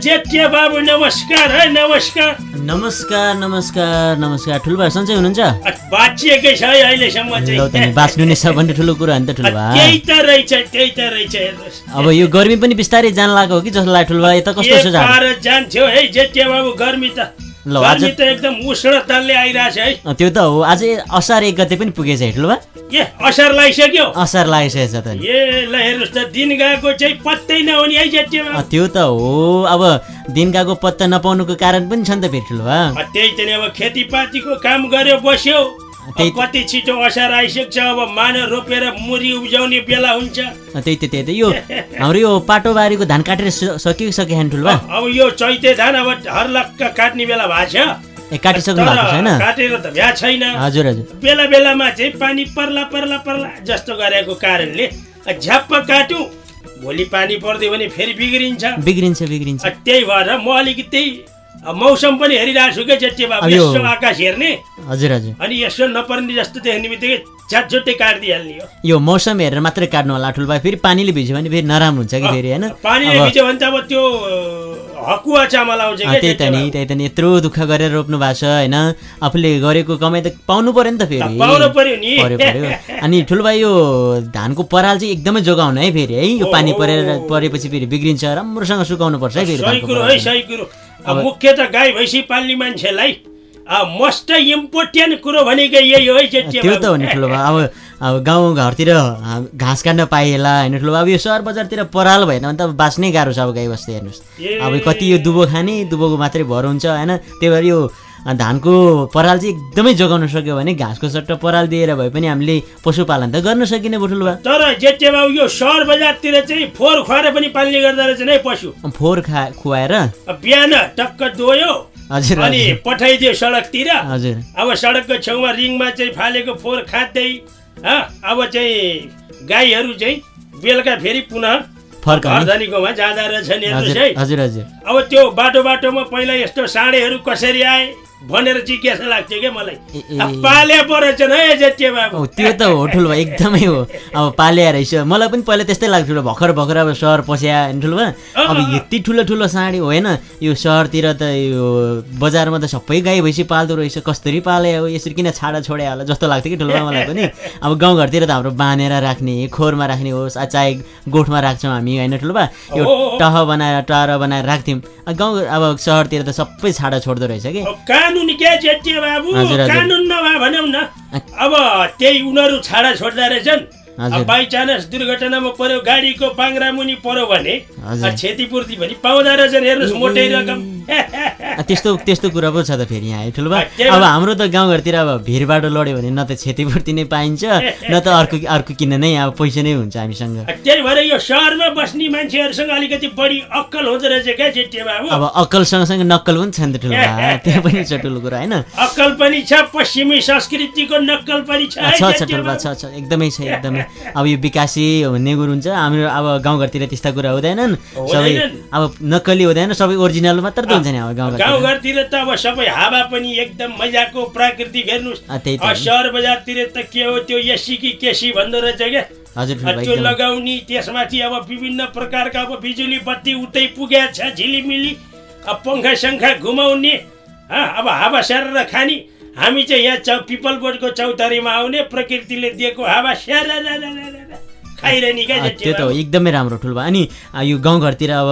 जेठिया बाबु नमस्कार है नमस्कार। नमस्कार नमस्कार नमस्कार। ठुलोबा सन्चै हुनुहुन्छ? अ, बाँचिएकै छ है अहिलेसम्म ल त नि चाहिँ बाँच्नु नै सबभन्दा ठुलो कुरा हो नि त ठुलोबा अ, त्यही त रहेछ त्यही त रहेछ हेर्नुहोस्। अब यो गर्मी पनि बिस्तारै जान लागेको हो कि जस्तो लाग्यो ठुलोबा यता कस्तो छ जान्थ्यो है जेठिया बाबु गर्मी त ल, आज- त एकदम आइरहेछ है। त्यो त हो। अझै असार एक गते पनि पुगेछ है ठुलोबा ए असार लगाइसक्यो असार लागिसकेको छ त ए ल हेर्नुहोस् त दिन गएको चाहिँ पत्तै नहुने है त्यो त हो। अब दिन गएको पत्ता नपाउनुको कारण पनि छ नि त अ, त्यही त नि अब खेतीपातीको काम गर्यो बस्यो। कति छिटो असार आइसकेको छ अब मान रोपेर मुरी उब्जाउने बेला हुन्छ। त्यही त त्यही त। यो हाम्रो यो पाटोबारीको धान काटेर स- सकियो ठुलोबा अब यो चैते धान अब हर्लक्क काट्ने बेला भएको छ। ए काटिसक्नु भएको छैन? काटेर त भ्या छैन। हजुर हजुर। बेला बेलामा चाहिँ पानी पर्ला पर्ला पर्ला जस्तो गरेको कारणले झ्याप्प काट्यौँ। भोलि पानी पर्यो भने फेरि बिग्रिन्छ। बिग्रिन्छ बिग्रिन्छ। त्यही भएर म अलिकति मौसम पनि हेरिरहेको छु क्या जेठे बाबु? यसो आकाश हेर्ने? हजुर हजुर। अनि यसो नपर्ने जस्तो देख्ने बित्तिकै झ्याटझुट्टै काटिदिइहाल्ने हो। यो मौसम हेरेर मात्रै काट्नु होला ठुल्बा फेरि पानीले भिज्यो भने फेरि नराम्रो हुन्छ कि फेरि होइन? पानीले भिज्यो भने त अब त्यो हकुवा चामल आउँछ त्यही त नि। त्यही त नि। यत्रो दुःख गरेर रोप्नु भएको छ होइन? आफूले गरेको कमाइ त पाउनु पर्यो नि त फेरि। पाउनु पर्यो नि। अनि ठुलो भाइ यो धानको पराल चाहिँ एकदमै जोगाउनु है फेरि है? यो पानी परेर परेपछि फेरि बिग्रिन्छ राम्रोसँग सुकाउनु पर्छ है फेरि सही कुरो है सही कुरो। मुख्य त गाई भैँसी पाल्ने मान्छेलाई मस्ट इम्पोर्टेन्ट कुरो भनेको यही हो त्यो त हो। नि ठुलो अब अब गाउँ घरतिर घाँस काट्न पाइएला होइन ठुलो अब यो सहर बजारतिर पराल भएन भने त अब बाँच्नै गाह्रो छ अब गाई बस्दै हेर्नुहोस्। अब कति यो दुबो खाने दुबोको मात्रै भर हुन्छ होइन त्यही भएर यो धानको पराल चाहिँ एकदमै जोगाउन सक्यो भने घाँसको सट्टा पराल दिएर भए पनि हामीले पशुपालन त गर्न सकिने भयो ठुलो भाइ तर जेठे बाबु यो सहर बजारतिर चाहिँ फोहोर खुवाएर पनि पाल्ने गर्दो रहेछ नै पशु। फोहोर खा खुवाएर? बिहान टक्क दोयो हजुर अनि पठाइदियो सडकतिर। हजुर। अब सडकको छेउमा रिङमा चाहिँ फालेको फोहोर खाँदै अब चाहिँ गाईहरू चाहिँ बेलुका फेरि पुनः घरधनीकोमा जाँदा हेर्नुहोस् है। हजुर हजुर। अब त्यो बाटो बाटोमा पहिला यस्तो साँडेहरू कसरी आए? भनेर जिज्ञासा लाग्थ्यो क्या मलाई? ए, ए। अब पाले परेछन् है जेठे बाबु त्यो त हो ठुलो भाइ एकदमै हो। अब पाल्या रहेछ। मलाई पनि पहिला त्यस्तै लाग्थ्यो भर्खर भर्खर अब सहर पस्या होइन ठुलो अब यति ठुलो ठुलो साँडी होइन यो सहरतिर त यो बजारमा त सबै गाई भैँसी पाल्दो रहेछ। कसरी पाले अब? यसरी किन छाडा छोडे होला जस्तो लाग्थ्यो कि ठुलो भाइ मलाई पनि। अब गाउँघरतिर त हाम्रो बाँधेर राख्ने खोरमा राख्ने होस् चाहे गोठमा राख्छौँ हामी होइन ठुलो यो हो, हो। टह बनाएर टार बनाएर राख्थ्यौँ। गाउँ अब सहरतिर त सबै छाडा छोड्दो रहेछ कि? कानुन क्या जेठे बाबु। कानुन नभए भनौँ न। अब त्यही उनीहरू छाडा छोड्दा रहेछन्। हजुर। अब बाई चान्स दुर्घटनामा पर्यो गाडीको पाङ्रा मुनि पर्यो भने क्षतिपूर्ति पनि पाउँदो रहेछन्। हेर्नुहोस् मोटै रकम। त्यस्तो त्यस्तो कुरा पो छ त फेरि यहाँ है ठुलो त्यही अब हाम्रो त गाउँघरतिर अब भिरबाट लड्यो भने न त क्षतिपूर्ति नै पाइन्छ न त अर्को अर्को किन्न नै अब पैसा नै हुन्छ हामीसँग। त्यही भएर यो सहरमा बस्ने मान्छेहरूसँग अलिकति बढी अक्कल हुँदो रहेछ क्या अब अक्कल सँगसँगै नक्कल पनि छ नि त ठुलो त्यो पनि छ ठुलो कुरा होइन? अक्कल पनि छ पश्चिमी संस्कृतिको नक्कल पनि छ छ ठुलो। छ छ एकदमै छ एकदमै। अब यो विकासी भन्ने कुरो हुन्छ हाम्रो अब गाउँघरतिर त्यस्ता कुरा हुँदैनन्। सबै। अब नक्कली हुँदैन सबै ओरिजिनल मात्र हुन्छ नि अब गाउँघरतिर। गाउँघरतिर त अब सबै हावा पनि एकदम मजाको प्राकृतिक हेर्नुहोस्। सहर बजारतिर त के हो त्यो एसी कि केसी भन्दो रहेछ क्या हजुर त्यो लगाउने त्यसमाथि अब विभिन्न प्रकारका अब बिजुली बत्ती उतै पुगेको छ झिलिमिली। अब पङ्खा सङ्खा घुमाउने हँ, अब हावा स्याहारेर खाने। हामी चाहिँ यहाँ चौ पिपल बोर्डको चौतारीमा आउने प्रकृतिले दिएको हावा स्याहार। त्यो त। एकदमै राम्रो ठुलो भयो। अनि यो गाउँघरतिर अब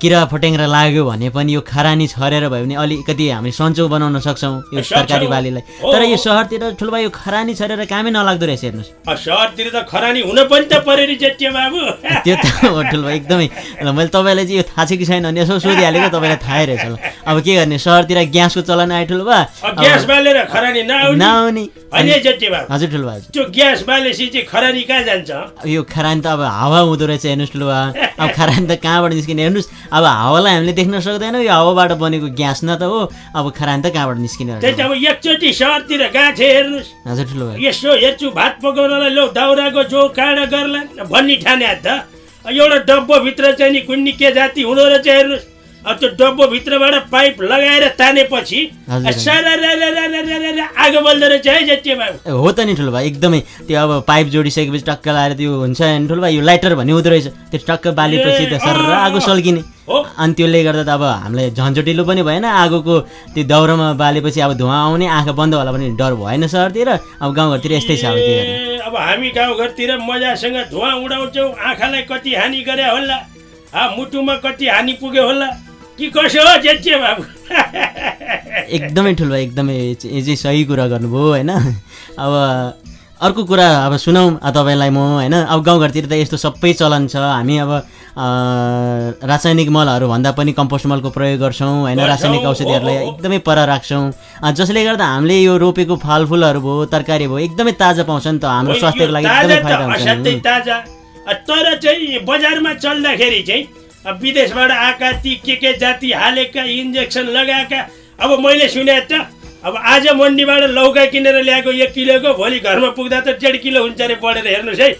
किरा फटेङ्ग्रा लाग्यो भने पनि यो खरानी छरेर भयो भने अलिकति हामी सन्चो बनाउन सक्छौँ यो सक्छौँ। तरकारी बालीलाई। तर। यो सहरतिर ठुलो भयो यो खरानी छरेर कामै नलाग्दो रहेछ हेर्नुहोस्। सहरतिर त खरानी हुन पनि त पर्यो नि बाबु। त्यो त हो ठुलो भाइ एकदमै। ल मैले तपाईँलाई चाहिँ यो थाहा छ कि छैन भने यसो सोधिहालेको तपाईँलाई थाहै रहेछ ल अब के गर्ने सहरतिर ग्यासको चलन आयो ठुलो नआउने? बाबु। हजुर ठुलो भाइ त्यो ग्यास बालेपछि चाहिँ खरानी कहाँ जान्छ? यो खरानी त अब हावा हुँदो रहेछ हेर्नुहोस् बा अब खरानी त कहाँबाट निस्किने? हेर्नुहोस् अब हावालाई हामीले देख्न सक्दैनौँ यो हावाबाट बनेको ग्यास न त हो। अब खरानी त कहाँबाट निस्किने अब एकचोटि सहरतिर गएको थिएँ हेर्नुहोस्। हजुर ठुलो यसो हेर्छु भात पकाउनलाई लौ दाउराको जो काँडा गर्ला भन्ने ठाने त। एउटा डब्बोभित्र चाहिँ नि कुन्नी के जाति हुँदो रहेछ हेर्नुहोस्। अब त्यो डब्बोभित्रबाट पाइप लगाएर तानेपछि आगो बल्दो रहेछ है जेठे बाबु ए, हो त नि ठुलो भाइ एकदमै। त्यो अब पाइप जोडिसकेपछि टक्क लाएर त्यो हुन्छ नि ठुलो भाइ यो लाइटर भन्ने हुँदो रहेछ। त्यो टक्क बालेपछि त सर। आगो सल्किने। हो। अनि त्यसले गर्दा त अब हामीलाई झन्झटिलो पनि भएन आगोको त्यो दाउरामा बालेपछि अब धुवा आउने आँखा बन्द होला भने डर भएन सहरतिर अब गाउँघरतिर यस्तै छ अब हामी गाउँघरतिर मजासँग धुवा उडाउँछौँ आँखालाई कति हानि गरे होला मुटुमा कति हानि पुग्यो होला। कि कसो हो बाबु? एकदमै ठुलो भाइ एकदमै चाहिँ सही कुरा गर्नुभयो होइन? अब अर्को कुरा अब सुनौँ तपाईँलाई म होइन? अब गाउँघरतिर त यस्तो सबै चलन छ। हामी अब रासायनिक मलहरू भन्दा पनि कम्पोस्ट मलको प्रयोग गर्छौँ होइन? रासायनिक औषधिहरूलाई। एकदमै पर राख्छौँ। जसले गर्दा हामीले यो रोपेको फलफुलहरू भयो तरकारी भयो एकदमै ताजा पाउँछ नि त हाम्रो स्वास्थ्यको लागि एकदमै फाइदा हुन्छ तर चाहिँ बजारमा चल्दाखेरि चाहिँ विदेशबाट आएका ती के के जाति हालेका इन्जेक्सन लगाएका अब मैले सुने त अब आज मन्डीबाट लौका किनेर ल्याएको एक किलोको भोलि घरमा पुग्दा त डेढ किलो हुन्छ अरे बढेर हेर्नुहोस् है।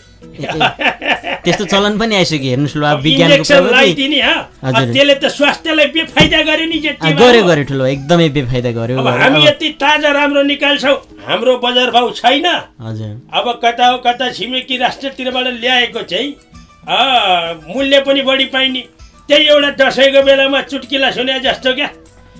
त्यस्तो चलन पनि आइसक्यो हेर्नुहोस् ल अब विज्ञानको इन्जेक्सन लगाइदिने। त्यसले त स्वास्थ्यलाई बेफाइदा गर्यो नि बाबु। गऱ्यो ठुलो एकदमै बेफाइदा अब हामी यति ताजा राम्रो निकाल्छौँ हाम्रो बजार भाउ छैन। हजुर। अब कता हो कता छिमेकी राष्ट्रतिरबाट ल्याएको चाहिँ मूल्य पनि बढी पाइने। त्यही एउटा दसैँको बेलामा चुट्किला सुने जस्तो क्या।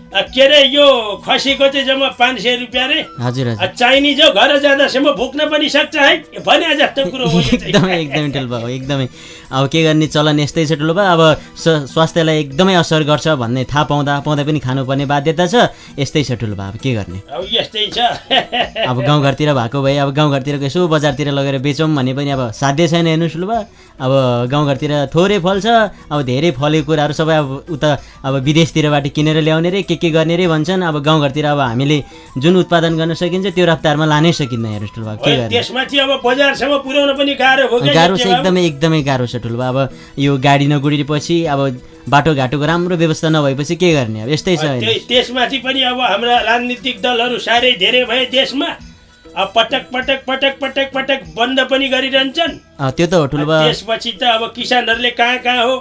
के अरे यो खसीको चाहिँ जम्मा पाँच सय रुपियाँ रे? हजुर चाइनिज हो घर जाँदासम्म भुक्न पनि सक्छ है? भने जस्तो कुरो। एकदमै एकदमै। अब के गर्ने चलन यस्तै छ ठुलो भयो। अब स्वास्थ्यलाई एकदमै असर गर्छ भन्ने थाहा पाउँदा पाउँदा पनि खानुपर्ने बाध्यता छ। यस्तै छ ठुलो भयो। अब के गर्ने? अब यस्तै छ। अब गाउँघरतिर भएको भए अब गाउँघरतिरको यसो बजारतिर लगेर बेचौँ भने पनि अब साध्य छैन हेर्नुहोस् ठुलो भयो। अब गाउँघरतिर थोरै फल्छ अब धेरै फलेको कुराहरू सबै अब उता अब विदेशतिरबाट किनेर ल्याउने रे के के गर्ने रे भन्छन्। अब गाउँघरतिर अब हामीले जुन उत्पादन गर्न सकिन्छ त्यो रफ्तारमा लानै सकिन्न हेर्नुहोस् ठुलो भयो। के गर्ने? त्यसमाथि अब बजारसम्म पुर्याउन पनि गाह्रो गाह्रो छ। एकदमै एकदमै गाह्रो छ। ठुलो अब यो गाडी नगुडिएपछि अब बाटोघाटोको राम्रो व्यवस्था नभएपछि के गर्ने? अब यस्तै छ। त्यसमाथि पनि अब हाम्रा राजनीतिक दलहरू साह्रै धेरै भए देशमा अब पटक पटक पटक पटक पटक बन्द पनि गरिरहन्छन्। त्यो त हो ठुलो त्यसपछि त अब किसानहरूले कहाँ कहाँ हो?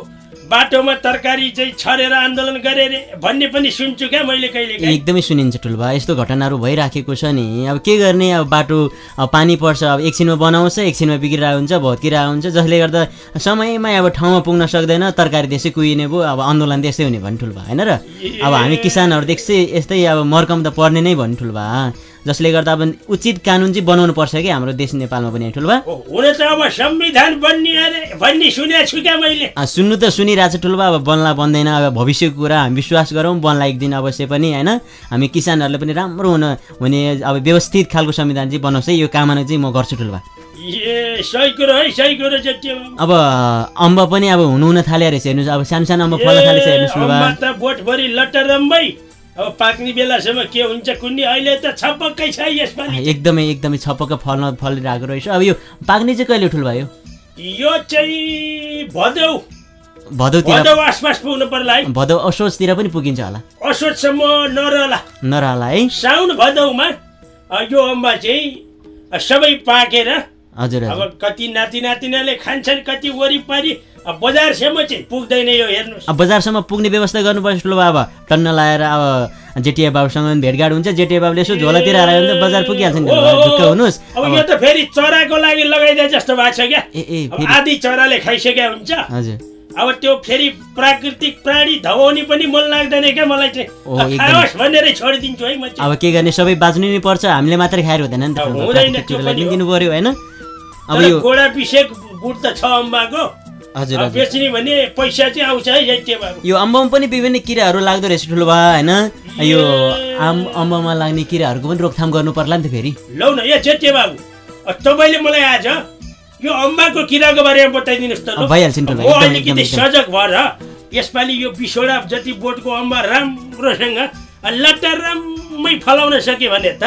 बाटोमा तरकारी चाहिँ छरेर आन्दोलन गरे रे भन्ने पनि सुन्छु क्या मैले कहिले काहीँ। एकदमै सुनिन्छ ठुलो भयो यस्तो घटनाहरू भइराखेको छ नि। अब के गर्ने? अब बाटो अब पानी पर्छ अब एकछिनमा बनाउँछ एकछिनमा बिग्रिरहेको हुन्छ भत्किरहेको हुन्छ जसले गर्दा समयमै अब ठाउँमा पुग्न सक्दैन तरकारी त्यसै कुहिने भयो अब आन्दोलन त्यस्तै हुने भन्ने ठुलो भयो होइन र? अब हामी किसानहरू त्यस्तै यस्तै अब मर्कम त पर्ने नै भन्ने ठुलो भयो जसले गर्दा अब उचित कानुन चाहिँ बनाउनु पर्छ कि हाम्रो देश नेपालमा पनि ठुलो भयो हो, हुन त अब संविधान बन्ने अरे भन्ने सुनेको छु क्या मैले। अँ, सुन्नु त सुनिरहेको छ ठुलो बा, अब बन्ला बन्दैन अब भविष्यको कुरा हामी विश्वास गरौँ बन्ला एक दिन अवश्य पनि होइन? हामी किसानहरूले पनि राम्रो हुन हुने अब व्यवस्थित खालको संविधान चाहिँ बनाउँछ है, यो कामना चाहिँ म गर्छु ठुलो बा ए सही कुरो है सही कुरो चाहिँ त्यो। अब अम्ब पनि अब हुनु हुन थाल्यो रहेछ हेर्नुहोस् अब सानो सानो अम्ब फल्न थालेछ हेर्नुहोस् अब पाक्ने बेलासम्म के हुन्छ कुन्नी? अहिले त छपक्कै छ यसपालि। एकदमै एकदमै छपक्क फल्न फलिरहेको रहेछ। अब यो पाक्ने चाहिँ कहिले ठुलो भयो? यो चाहिँ भदौ। भदौतिर भदौ आसपास पुग्नु पर्ला है। भदौ असोजतिर पनि पुगिन्छ होला। असोजसम्म नरहला। नरहला है? साउन भदौमा यो अम्बा चाहिँ सबै पाकेर हजुर अब कति नाति नातिनाले खान्छन् कति वरिपरि बजारसम्म चाहिँ पुग्दैन यो अब बजारसम्म पुग्ने व्यवस्था गर्नुपर्छ ठुलो बाबा। टन्न लाएर अब जेटिया बाबुसँग पनि भेटघाट हुन्छ जेटिया बाबुले यसो झोलातिर हाल्यो भने त बजार पुगिहाल्छ नि ढुक्क हुनुहोस्। अब यो त फेरि चराको लागि लगाइदिए जस्तो भएको छ क्या। आधी चराले खाइसक्या हुन्छ। हजुर। अब त्यो फेरि प्राकृतिक प्राणी धवाउने पनि मन लाग्दैन क्या मलाई चाहिँ। खाओस् भनेरै छोडिदिन्छु है म अब के गर्ने सबै बाँच्नु नै पर्छ हामीले मात्रै खाएर हुँदैन नि त। हुँदैन। दिनु पर्यो होइन? अब यो गोडा पिसेक गुड त छ अम्बाको। हजुर बेच्ने भने पैसा चाहिँ आउँछ है यो अम्बमा पनि विभिन्न किराहरू लाग्दो रहेछ ठुलो बा होइन? यो आम अम्बमा लाग्ने किराहरूको पनि रोकथाम गर्नु पर्ला नि त फेरि। लौ न ए बाबु तपाईँले मलाई आज यो अम्बाको किराको बारेमा बताइदिनुहोस् त। भइहाल्छ नि अलिकति सजग भएर यसपालि यो बिसवटा जति बोटको अम्बा राम्रोसँग अ, लट्टराम्मै फलाउन सके भने त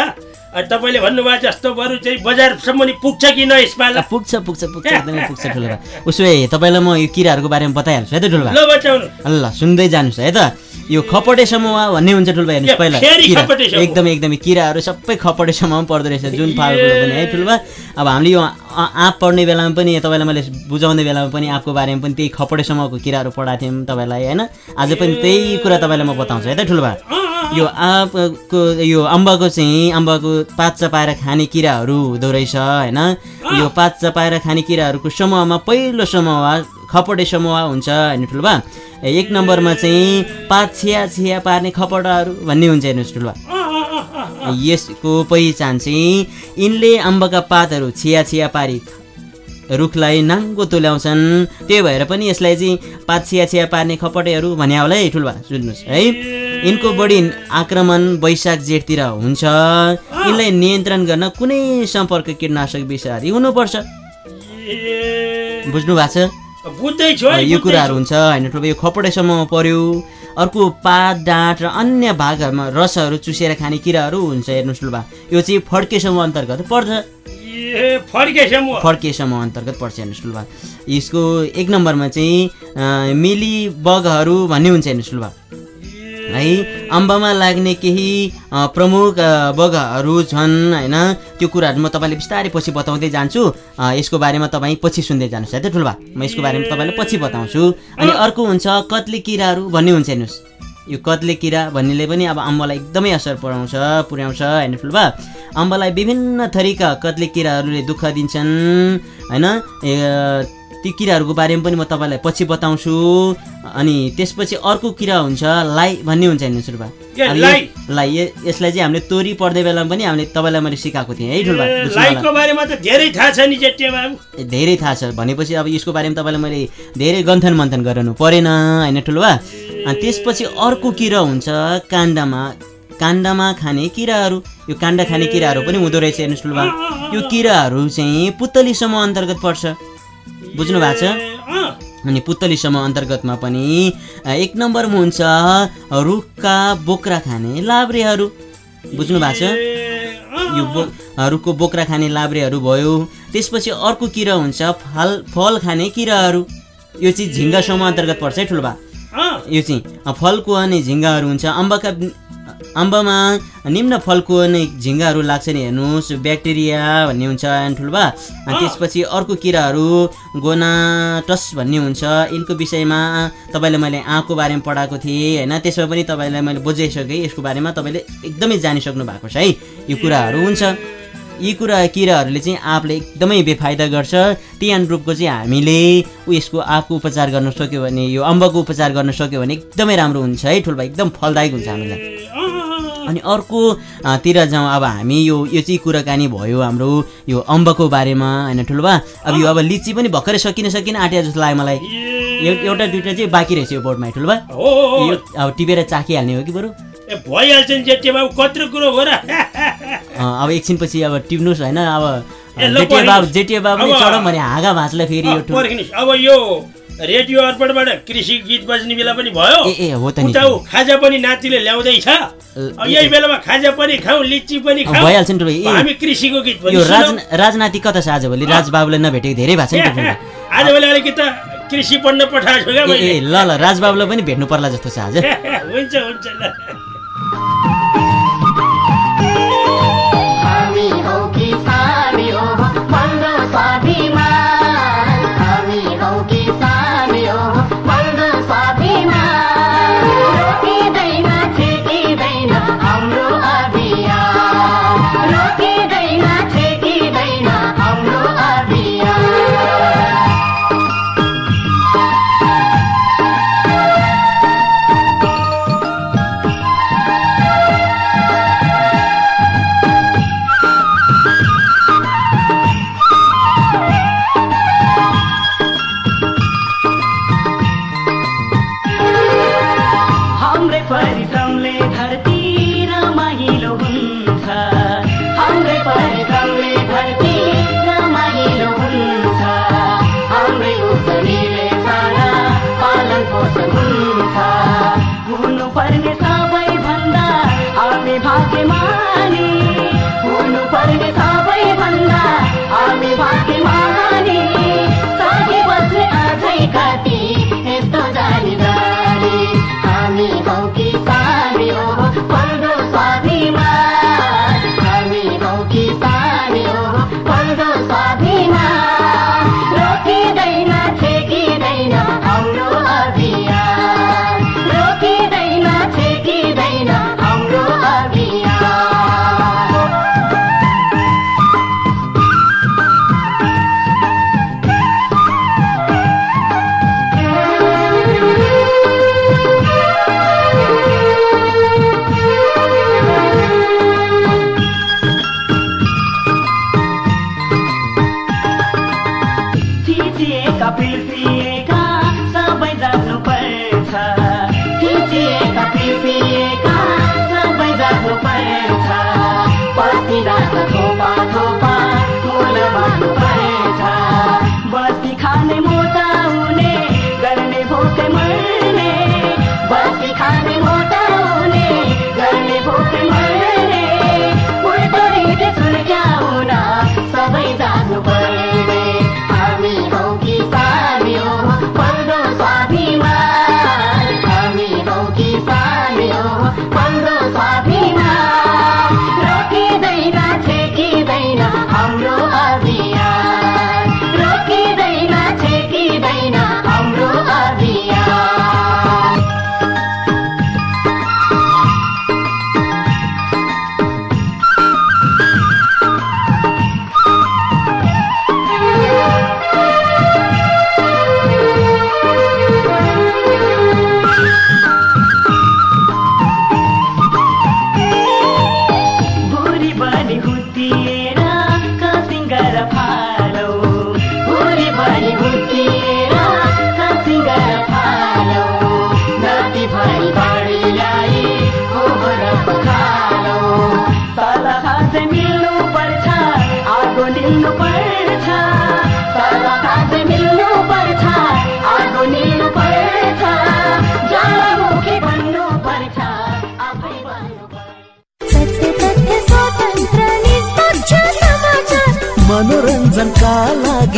तपाईँले भन्नुभयो जस्तो बरु चाहिँ बजारसम्म नि पुग्छ कि न आ, पुग्छ पुग्छ पुग्छ एकदमै पुग्छ ठुलो बा उसो भए तपाईँलाई म यो किराहरूको बारेमा बताइहाल्छु है त ठुलो बा ल सुन्दै जानुहोस् है त। यो खपटे समूह भन्ने हुन्छ ठुल्बा हेर्नुहोस् ए, पहिला। एकदमै एकदमै किराहरू सबै खपटे समूहमा पर्दो रहेछ जुन फाल्टो पनि है ठुल्बा? अब हामीले यो आ- आँप पढ्ने बेलामा पनि तपाईँलाई मैले बुझाउने बेलामा पनि आँपको बारेमा पनि त्यही खपटे समूहको किराहरू पढाएको थियौँ तपाईँलाई होइन? आज पनि त्यही कुरा तपाईँलाई म बताउँछु है त अँ, यो आँपको यो अम्बाको चाहिँ अम्बाको पात चपाएर खाने किराहरू हुँदो रहेछ होइन? यो पात चपाएर खाने किराहरूको समूहमा पहिलो समूह खपटे समूह हुन्छ होइन ठुल्बा? एक नम्बरमा चाहिँ पात छिया छिया पार्ने खपटाहरू भन्ने हुन्छ हेर्नुहोस् ठुल्बा। यसको पहिचान चाहिँ यिनले अम्बका पातहरू छिया छिया पारी रुखलाई नाङ्गो तुल्याउँछन्। त्यही भएर पनि यसलाई चाहिँ पात छिया छिया पार्ने खपटेहरू भने होला है ठुल्बा सुन्नुहोस् है। यिनको बढी आक्रमण वैशाख जेठतिर हुन्छ। यिनलाई नियन्त्रण गर्न कुनै सम्पर्क कीटनाशक विषहरू हुनुपर्छ। बुझ्नु भएको छ? यो। कुराहरू हुन्छ होइन ठुलो यो खपडेसम्म पर्यो। अर्को पात डाँट र अन्य भागहरूमा रसहरू चुसेर खाने किराहरू हुन्छ हेर्नुहोस् ठुलो यो चाहिँ फड्केसम्म अन्तर्गत पर्छ। फड्केसम्म। अन्तर्गत पर्छ हेर्नुहोस् ठुलो यसको एक नम्बरमा चाहिँ मिली बगहरू भन्ने हुन्छ हेर्नुहोस् ठुलो है। अम्बामा लाग्ने केही प्रमुख बगहरू छन् होइन? त्यो कुराहरू म तपाईँले बिस्तारै पछि बताउँदै जान्छु। यसको बारेमा तपाईँ पछि सुन्दै जानुहोस् है त ठुल्बा? म यसको बारेमा तपाईँलाई पछि बताउँछु। अनि अर्को हुन्छ कत्ले किराहरू भन्ने हुन्छ हेर्नुहोस्। यो कत्ले किरा भन्नेले पनि अब अम्बालाई एकदमै असर पुऱ्याउँछ पुर्याउँछ होइन ठुल्बा? अम्बालाई विभिन्न थरीका कत्ले किराहरूले दुःख दिन्छन् होइन? ती किराहरूको बारेमा पनि म तपाईँलाई पछि बताउँछु। अनि त्यसपछि अर्को किरा हुन्छ लाई भन्ने हुन्छ लाई? लाई ये- यसलाई चाहिँ हामीले तोरी पढ्ने बेलामा पनि हामीले तपाईँलाई मैले सिकाएको थिएँ। है नि ए, धेरै थाहा छ। भनेपछि अब यसको बारेमा तपाईँलाई मैले धेरै गन्थन मन्थन गराउनु परेन होइन ठुल्बा अनि त्यसपछि अर्को किरा हुन्छ काण्डमा काण्डमा खाने किराहरू। यो काण्ड खाने किराहरू पनि हुँदो रहेछ हेर्नुहोस् ठुल्बा यो किराहरू चाहिँ पुतली समूह अन्तर्गत पर्छ। बुझ्नु भएको छ? अनि पुतली समूह अन्तर्गतमा पनि एक नम्बरमा हुन्छ रुखका बोक्रा खाने लाब्रेहरू। बुझ्नु भएको छ? यो बो रुखको बोक्रा खाने लाब्रेहरू भयो। त्यसपछि अर्को किरा हुन्छ फल फल खाने किराहरू। यो चाहिँ झिङ्गा समूह अन्तर्गत पर्छ है ठुल्बा अँ, यो चाहिँ फलको अनि झिङ्गाहरू हुन्छ अम्बाका अम्बामा निम्न फलको नै झिङ्गाहरू लाग्छ नि हेर्नुहोस् ब्याक्टेरिया भन्ने हुन्छ ठुल्बा अनि त्यसपछि अर्को किराहरू गोनाटस भन्ने हुन्छ। यिनको विषयमा तपाईँलाई मैले आँकको बारेमा पढाएको थिएँ होइन? त्यसमा पनि तपाईँलाई मैले बुझाइसकेँ। यसको बारेमा तपाईँले एकदमै जानिसक्नु भएको छ है। यो कुराहरू हुन्छ। यी कुरा किराहरूले चाहिँ आँपले एकदमै बेफाइदा गर्छ। त्यही अनुरूपको चाहिँ हामीले ऊ यसको आँपको उपचार गर्न सक्यो भने यो अम्बको उपचार गर्न सक्यो भने एकदमै राम्रो हुन्छ है ठुल्बा एकदम फलदायक हुन्छ हामीलाई। अनि अर्को अ, तिर जाउँ अब हामी यो यो चाहिँ कुराकानी भयो हाम्रो यो अम्बको बारेमा होइन ठुल्बा अब यो अब लिची पनि भर्खरै सकिन सकिन आँट्यो जस्तो लाग्यो मलाई। एउटा दुइटा चाहिँ बाँकी रहेछ यो बोर्डमा हो। यो अब टिपेर चाखिहाल्ने हो कि बरु? ए, भइहाल्छ नि जेठे बाबु कत्रो कुरो हो र अब एकछिनपछि अब टिप्नुहोस् होइन अब जेटिया बाबु पर्खिनुहोस्। जेटिया बाबु नै अब- चढौँ भने हाँगा भाँच्ला फेरि यो अब यो रेडियो अर्पणबाट कृषि गीत बज्ने बेला पनि भयो। ए ए हो त नि। खाजा पनि नातिले ल्याउँदैछ। यही बेलामा खाजा पनि खाउँ लिची पनि खाउँ भइहाल्छ नि हामी कृषिको गीत पनि यो राज। राजनाति कता छ आजभोलि राजबाबुलाई नभेटेको धेरै भएको छ नि आजभोलि अलिकति कृषि पढ्न पठाएको ए ल ल राजबाबुलाई पनि भेट्नु पर्ला जस्तो छ आज। हुन्छ हुन्छ ल। बन्धु स्वाभिमान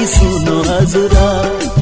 सुन्नु हजुर।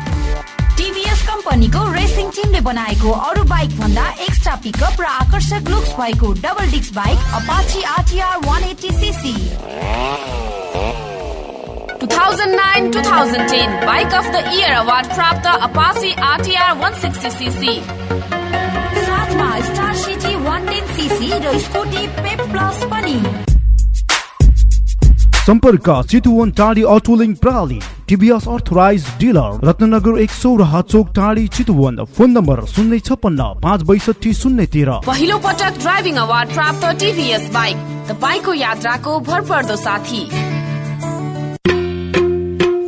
टिभीएस कम्पनीको रेसिङ टिमले बनाएको अरू बाइक भन्दा एक्स्ट्रा पिकअप र आकर्षक लुक्स भएको double disc bike Apache RTR 180 cc 2009-2010 bike of the year award प्राप्त अपासी आरटिआर 160 सीसी साथमा स्टार सिटी 110 सीसी र स्कुटी पेप प्लस पनि। सम्पर्क चितुवन टाढी अटोलिङ प्रणाली टिभीएस अर्थराइज डिलर रत्नगर एक सौराहा चोक टाढी चितुवन फोन नम्बर शून्य छप्पन्न पाँच बैसठी शून्य तेह्र। पहिलो पटक ड्राइभिङ अवार्ड प्राप्त टिभीएस बाइक। तपाईँको यात्राको भरपर्दो साथी।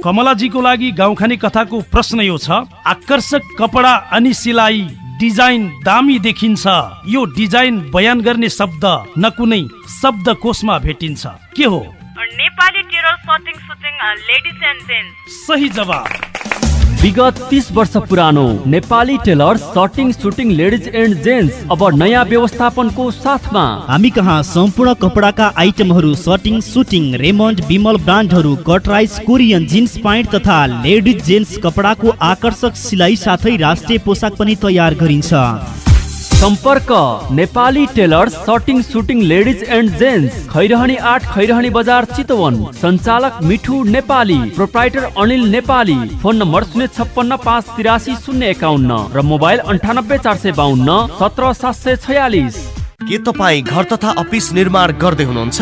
कमलाजीको लागि गाउँखाने कथाको प्रश्न यो छ आकर्षक कपडा अनि सिलाइ डिजाइन दामी देखिन्छ। यो डिजाइन बयान गर्ने शब्द न कुनै शब्द कोषमा भेटिन्छ। के हो? Nepali tailor shirting suiting ladies and gents सही जवाब। विगत तीस वर्ष पुरानो Nepali tailor shirting suiting ladies and gents अब नयाँ व्यवस्थापनको साथमा। हामी कहाँ सम्पूर्ण कपडाका आइटमहरू सर्टिङ सुटिङ रेमन्ड विमल ब्रान्डहरू कटराइज कोरियन जिन्स प्यान्ट तथा लेडिज जेन्ट्स कपडाको आकर्षक सिलाइ साथै राष्ट्रिय पोसाक पनि तयार गरिन्छ। सम्पर्क Nepali tailor shirting suiting ladies and gents Khairahani आठ खैरहनी बजार चितवन। सञ्चालक Mithu Nepali proprietor Anil Nepali. Phone number शून्य छप्पन्न पाँच तिरासी शून्य एकाउन्न र मोबाइल अन्ठानब्बे चार सय बाहन्न सत्र सात सय छयालिस। के तपाईँ घर तथा अफिस निर्माण गर्दै हुनुहुन्छ?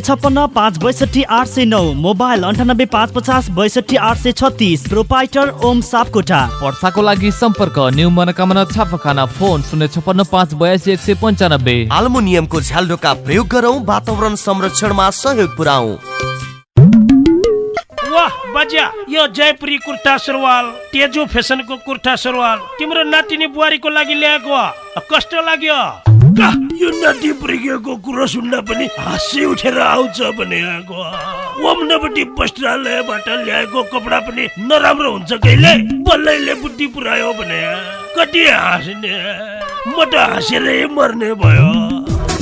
छप्पन्न पाँच बैसठी आठ सय नौ मोबाइल अन्ठानब्बे पाँच पचास बैसठी आठ सय छत्तिस प्रोपाइटर ओम सापकोटा। वर्षाको लागि सम्पर्क न्यू मनोकामना छापाखाना फोन शून्य छप्पन्न पाँच बयासी एक सय पन्चानब्बे। आल्मुनियमको झ्यालडोका प्रयोग गरौँ वातावरण संरक्षणमा सहयोग पुऱ्याउ। वाह बजा यो जयपुरी कुर्ता सुरुवाल तेजो फेसनको कुर्ता सुरुवाल तिम्रो नातिनी बुहारीको लागि ल्याएको। कस्तो लाग्यो। यो नाति पुर्किएको कुरो सुन्दा पनि हाँसी उठेर आउँछ भने आएको ओम्नपट्टि वस्त्रालयबाट ल्याएको कपडा पनि नराम्रो हुन्छ कहिले? बल्लैले बुद्धि पुऱ्यायो भने कति हाँस्ने? म त हाँसेरै मर्ने भयो।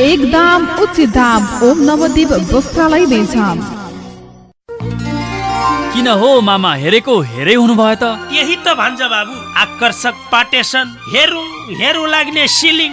एक दाम उचित दाम ओम नवदीप वस्त्रालय बेलछाम किन हो मामा हेरेको हेरै हुनुभयो त? यही त भन्छ बाबु आकर्षक पाटेसन हेरौँ हेरौँ लाग्ने सिलिङ।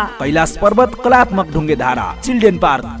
कैलाश पर्वत कलात्मक ढुङ्गे धारा children park.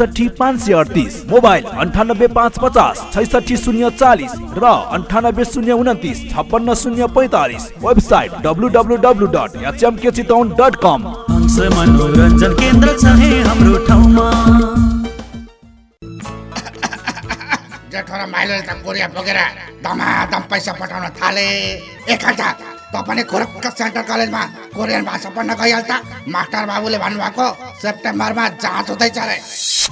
एकसठी पाँच सय अडतिस मोबाइल अन्ठानब्बे पाँच पचास छैसठी शून्य चालिस र अन्ठानब्बे शून्य उन्तिस छप्पन्न शून्य पैँतालिस website W W W dot HMK Chitwan dot com. मनोरञ्जन केन्द्र छ है हाम्रो ठाउँमा। जेठो र माइलोले त कोरिया बोकेर धमाधम पैसा पठाउन थाले। एक घन्टा त पनि खुरक्क सेन्ट्रल कलेजमा कोरियन भाषा पढ्न गइहाल्छ मास्टर बाबुले भन्नुभएको सेप्टेम्बरमा जाँच हुँदैछ अरे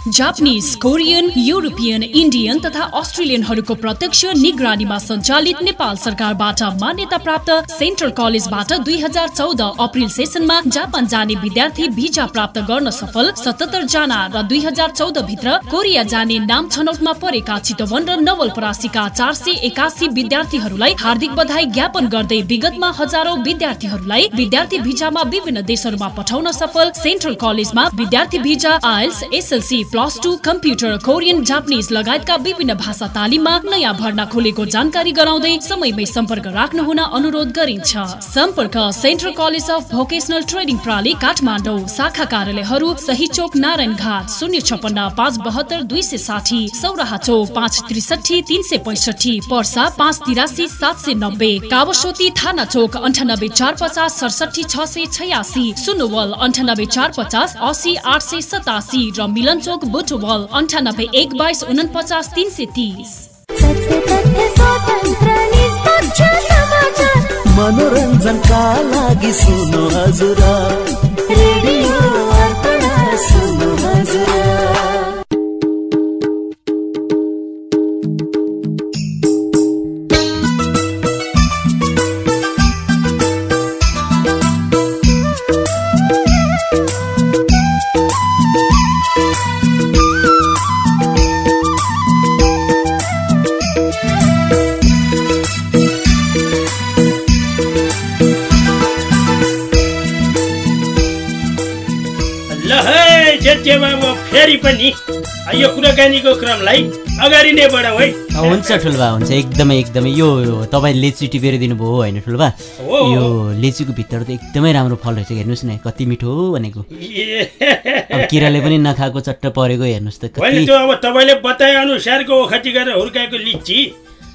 जापानिज कोरियन युरोपियन इन्डियन तथा अस्ट्रेलियनहरूको प्रत्यक्ष निगरानीमा सञ्चालित नेपाल सरकारबाट मान्यता प्राप्त सेन्ट्रल कलेजबाट दुई हजार चौध अप्रिल सेसनमा जापान जाने विद्यार्थी भिजा प्राप्त गर्न सफल सतहत्तर जना र दुई हजार चौध भित्र कोरिया जाने नाम छनौटमा परेका चितवन र नवलपरासीका चार सय एकासी विद्यार्थीहरूलाई हार्दिक बधाई ज्ञापन गर्दै विगतमा हजारौं विद्यार्थीहरूलाई विद्यार्थी भिजामा विभिन्न देशहरूमा पठाउन सफल सेन्ट्रल कलेजमा विद्यार्थी visa IELTS SLC plus two computer Korean Japanese लगायतका विभिन्न भाषा तालिममा नयाँ भर्ना खोलेको जानकारी गराउँदै समयमै सम्पर्क राख्नु हुन अनुरोध गरिन्छ। सम्पर्क central college of vocational training प्रणाली काठमाडौँ शाखा कार्यालयहरू सही चोक नारायण घाट शून्य छपन्न पाँच बहत्तर दुई सय साठी सौराहा चौक पाँच त्रिसठी तिन सय पैसठी पर्सा पाँच तिरासी सात सय नब्बे कावस्वती थाना अन्ठानब्बे चार पचास सडसठी छ सय छयासी। सुनोवल अन्ठानब्बे चार पचास असी आठ सय सतासी र मिलन चोक बुटवल अन्ठानब्बे एक बाइस उनपचास तिन सय तिस। मनोरञ्जनका लागि सुन्नु हजुर। रेडियो अर्पण सुन्नु हजुर। यो कुराकानीको क्रमलाई अगाडि नै बढाउँ है। हुन्छ ठुल्बा हुन्छ। एकदमै एकदमै। यो तपाईँले लिची टिपेर दिनुभयो होइन ठुल्बा। यो लिचीको भित्र त एकदमै राम्रो फल रहेछ। हेर्नुहोस् न कति मिठो हो भनेको। अब किराले पनि नखाएको चट्ट परेको हेर्नुहोस् त अब तपाईँले बताए अनुसारको ओखती गरेर हुर्काएको लिची।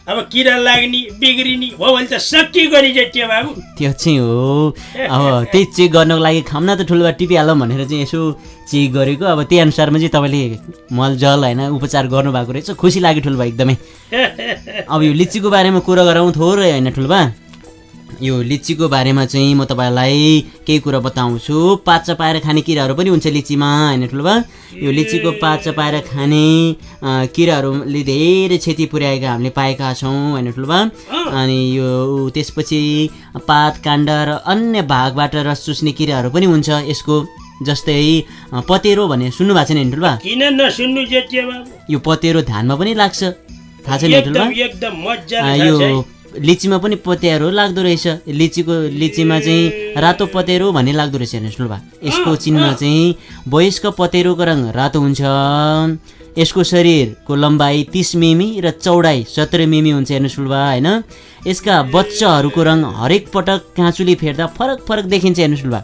अब किरा लाग्ने बिग्रिने हो भने त सकिएको नि जेठे बाबु। त्यो चाहिँ हो। अब त्यही चेक गर्नको लागि खाऊँ न त ठुल्बा टिपिहालौँ भनेर चाहिँ यसो चेक गरेको। अब त्यही अनुसारमा चाहिँ तपाईँले मलजल होइन उपचार गर्नुभएको रहेछ। खुसी लाग्यो ठुल्बा एकदमै। अब यो लिचीको बारेमा कुरा गरौँ थोरै होइन ठुल्बा यो लिचीको बारेमा चाहिँ म तपाईँलाई केही कुरा बताउँछु। पात चपाएर खाने किराहरू पनि हुन्छ लिचीमा होइन ठुल्बा? यो लिचीको पात चपाएर खाने किराहरूले धेरै क्षति पुर्याएका हामीले पाएका छौँ होइन ठुल्बा? अनि यो त्यसपछि पात काण्ड र अन्य भागबाट रस चुस्ने किराहरू पनि हुन्छ यसको जस्तै पतेरो भन्ने सुन्नुभएको छैन नि ठुल्बा? किन नसुन्नु यो पतेरो धानमा पनि लाग्छ। थाहा छैन मजाले यो छ। लिचीमा पनि पतेरो लाग्दो रहेछ। लिचीको लिचीमा चाहिँ रातो पतेरो भन्ने लाग्दो रहेछ हेर्नुहोस् ठुल्बा यसको चिन्ह चाहिँ वयस्क पतेरोको रङ रातो हुन्छ। यसको शरीरको लम्बाइ तिस मिमी र चौडाइ सत्र मिमी हुन्छ हेर्नुहोस् ठुल्बा होइन। यसका बच्चाहरूको रङ हरेक पटक काँचुली फेर्दा फरक फरक देखिन्छ हेर्नुहोस् ठुल्बा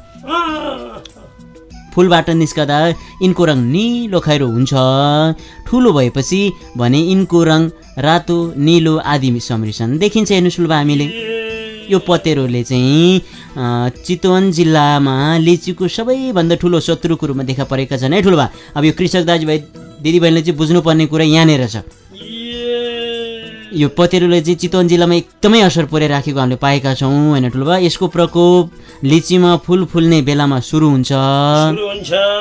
फुलबाट निस्कँदा यिनको रङ निलो खैरो हुन्छ। ठुलो भएपछि भने यिनको रङ रातो निलो आदि सम्मिश्रण देखिन्छ। हेर्नु सुलभा हामीले यो पतेरोले चाहिँ चितवन जिल्लामा लिचीको सबैभन्दा ठुलो शत्रुको रूपमा देखा परेका छन्। है ठुलोबा अब यो कृषक दाजुभाइ दिदीबहिनीले चाहिँ बुझ्नुपर्ने कुरा यहाँनिर छ। यो पतेरोले चाहिँ चितवन जिल्लामा एकदमै असर पुर्याइराखेको हामीले पाएका छौँ होइन ठुलोबा? यसको प्रकोप लिचीमा फुल फुल्ने बेलामा सुरु हुन्छ।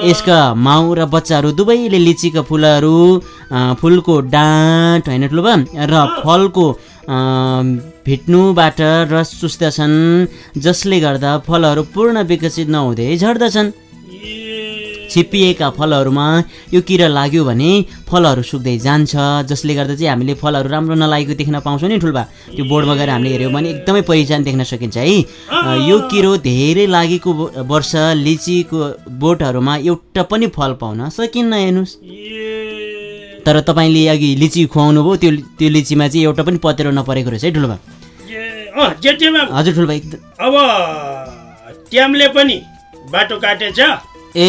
यसका माउ र बच्चाहरू दुवैले लिचीका फुलहरू फुलको डाँट होइन ठुलोबा? र फलको भिट्नुबाट रस चुस्दछन् जसले गर्दा फलहरू पूर्ण विकसित नहुँदै झर्दछन्। छिप्पिएका फलहरूमा यो किरा लाग्यो भने फलहरू सुक्दै जान्छ जसले गर्दा चाहिँ हामीले फलहरू राम्रो नलागेको देख्न पाउँछौँ नि ठुल्बा। त्यो बोर्डमा गएर हामीले हेऱ्यौँ भने एकदमै पहिचान देख्न सकिन्छ है। यो किरो धेरै लागेको वर्ष लिचीको बोटहरूमा एउटा पनि फल पाउन सकिन्न हेर्नुहोस्। तर तपाईँले अघि लिची खुवाउनु भयो त्यो त्यो लिचीमा चाहिँ एउटा पनि पतेरो नपरेको रहेछ है ठुल्बा। हजुर ठुल्बा एकदम अब ट्यामले पनि बाटो काटेछ। ए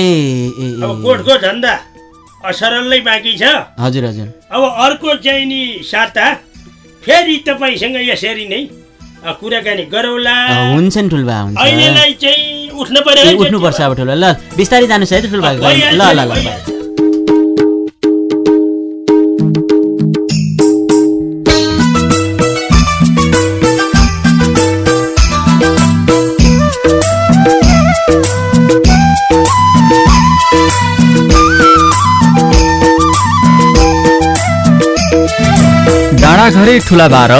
अब कोर्टको धन्दा असरलै बाँकी छ। हजुर हजुर। अब अर्को चाहिँ नि साता फेरि तपाईँसँग यसरी नै कुराकानी गरौँला। हुन्छ नि ठुल्बा हुन्छ। अहिलेलाई चाहिँ उठ्नु पर्यो उठ्नुपर्छ अब ठुलो ल बिस्तारै जानुहोस् है त ठुलो भएको भइहाल्छ, ल ल। ल भइहाल्छ। डाँडाघरे ठुलाबार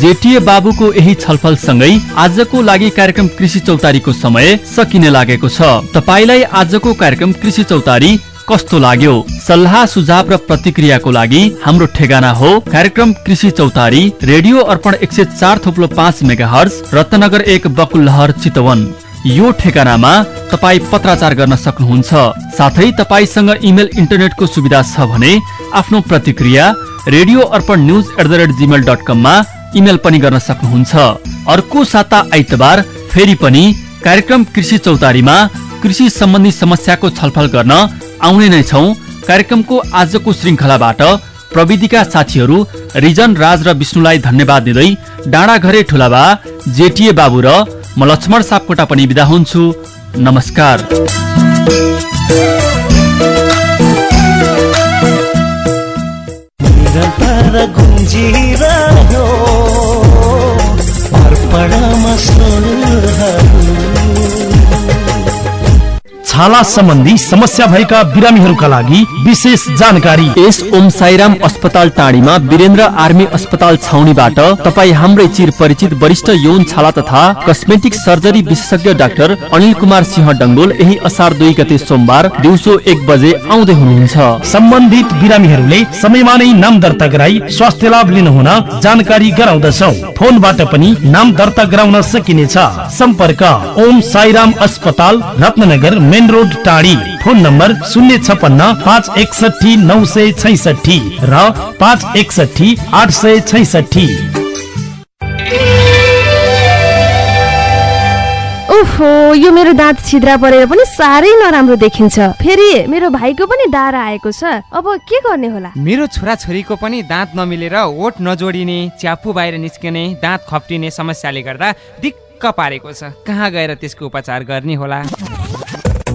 जेटिए बाबुको यही छलफलसँगै आजको लागि कार्यक्रम कृषि चौतारीको समय सकिने लागेको छ। तपाईँलाई आजको कार्यक्रम कृषि चौतारी कस्तो लाग्यो? सल्लाह सुझाव र प्रतिक्रियाको लागि हाम्रो ठेगाना हो कार्यक्रम कृषि चौतारी रेडियो अर्पण एक सय चार थोप्लो पाँच मेगा हर्स रत्नगर एक बकुलहर चितवन। यो ठेगानामा तपाईँ पत्राचार गर्न सक्नुहुन्छ। साथै तपाईँसँग इमेल इन्टरनेटको सुविधा छ भने आफ्नो प्रतिक्रिया radio Arpan news at the rate Gmail dot कममा इमेल पनि गर्न सक्नुहुन्छ। अर्को साता आइतबार फेरि पनि कार्यक्रम कृषि चौतारीमा कृषि सम्बन्धी समस्याको छलफल गर्न आउने नै छौँ। कार्यक्रमको आजको श्रृङ्खलाबाट प्रविधिका साथीहरू रिजन राज र विष्णुलाई धन्यवाद दिँदै डाँडा घरे ठुलाबा जेटिए बाबु र म लक्ष्मण सापकोटा पनि बिदा हुन्छु। नमस्कार। निरन्तर गुन्जिरह्यो। अर्पणमा सुनहरू छाला सम्बन्धी समस्या भएका बिरामीहरूका लागि विशेष जानकारी। यस ओम साईराम अस्पताल टाढीमा वीरेन्द्र आर्मी अस्पताल छाउनीबाट तपाईँ हाम्रै चिर परिचित वरिष्ठ यौन छाला तथा कस्मेटिक सर्जरी विशेषज्ञ डाक्टर अनिल कुमार सिंह डङ्गोल यही असार दुई गते सोमबार दिउँसो एक बजे आउँदै हुनुहुन्छ। सम्बन्धित बिरामीहरूले समयमा नै नाम दर्ता गराई स्वास्थ्य लाभ लिनुहुन जानकारी गराउँदछौ। फोनबाट पनि नाम दर्ता गराउन सकिनेछ। सम्पर्क ओम साईराम अस्पताल Ratnanagar main road Tadhi. Phone number शून्य छपन्न पाँच एकसठी नौ सय छैसठी र पाँच एकसठी आठ सय छैसठी ओहो यो मेरो दाँत छिद्रा परेर पनि साह्रै नराम्रो देखिन्छ। फेरि मेरो भाइको पनि दारा आएको छ। अब के गर्ने होला? मेरो छोराछोरीको पनि दाँत नमिलेर ओठ नजोडिने च्यापु बाहिर निस्किने दाँत खप्टिने समस्याले गर्दा दिक्क पारेको छ। कहाँ गएर त्यसको उपचार गर्ने होला?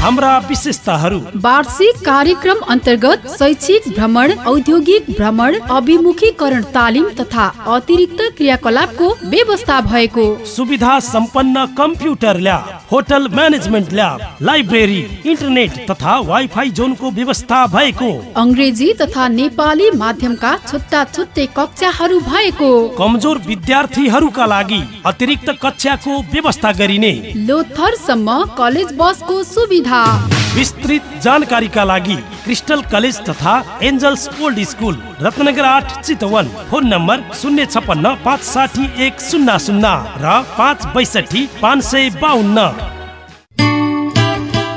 हाम्रा विशेषताहरू। वार्षिक कार्यक्रम अन्तर्गत शैक्षिक भ्रमण औद्योगिक भ्रमण अभिमुखीकरण तालिम तथा अतिरिक्त क्रियाकलापको व्यवस्था भएको। सुविधा सम्पन्न computer lab hotel management lab library internet तथा वाइफाई जोनको व्यवस्था भएको। अङ्ग्रेजी तथा नेपाली माध्यमका छुट्टा छुट्टै कक्षाहरू भएको। कमजोर विद्यार्थीहरूका लागि अतिरिक्त कक्षाको व्यवस्था गरिने। लोथरसम्म कलेज बसको सुविधा विस्तृत जानकारीका लागि क्रिस्टल कलेज तथा एन्जल्स ओल्ड स्कुल रत्नगर आठ चितवन। फोन नम्बर शून्य छपन्न पाँच साठी एक शून्य शून्य र पाँच बैसठी पाँच सय बाहन्न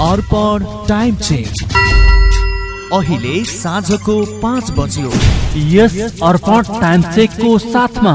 अर्पण टाइम चेन्ज अहिले साँझको पाँच बज्यो। यस अर्पण टाइम चेकको साथमा।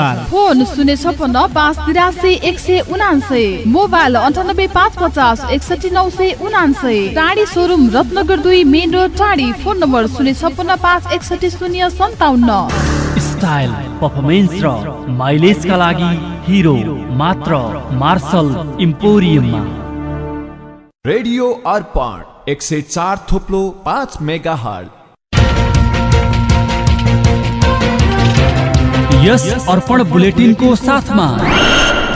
फोन शून्य छप्पन्न पाँच तिरासी एक सय उनान्सय। मोबाइल अन्ठानब्बे पाँच पचास एकसठी नौ सय उनान्सय। टाढी सोरुम रत्नगर दुई main road Tadhi. Phone number शून्य छप्पन्न पाँच एकसठी शून्य सन्ताउन्न। स्टाइल पर्फर्मेन्स र माइलेजका लागि हिरो मात्र मार्शल इम्पोरियममा रेडियो अर्पण एक सय चार थोप्लो पाँच मेगा हट यस अर्पण बुलेटिन को साथ साथमा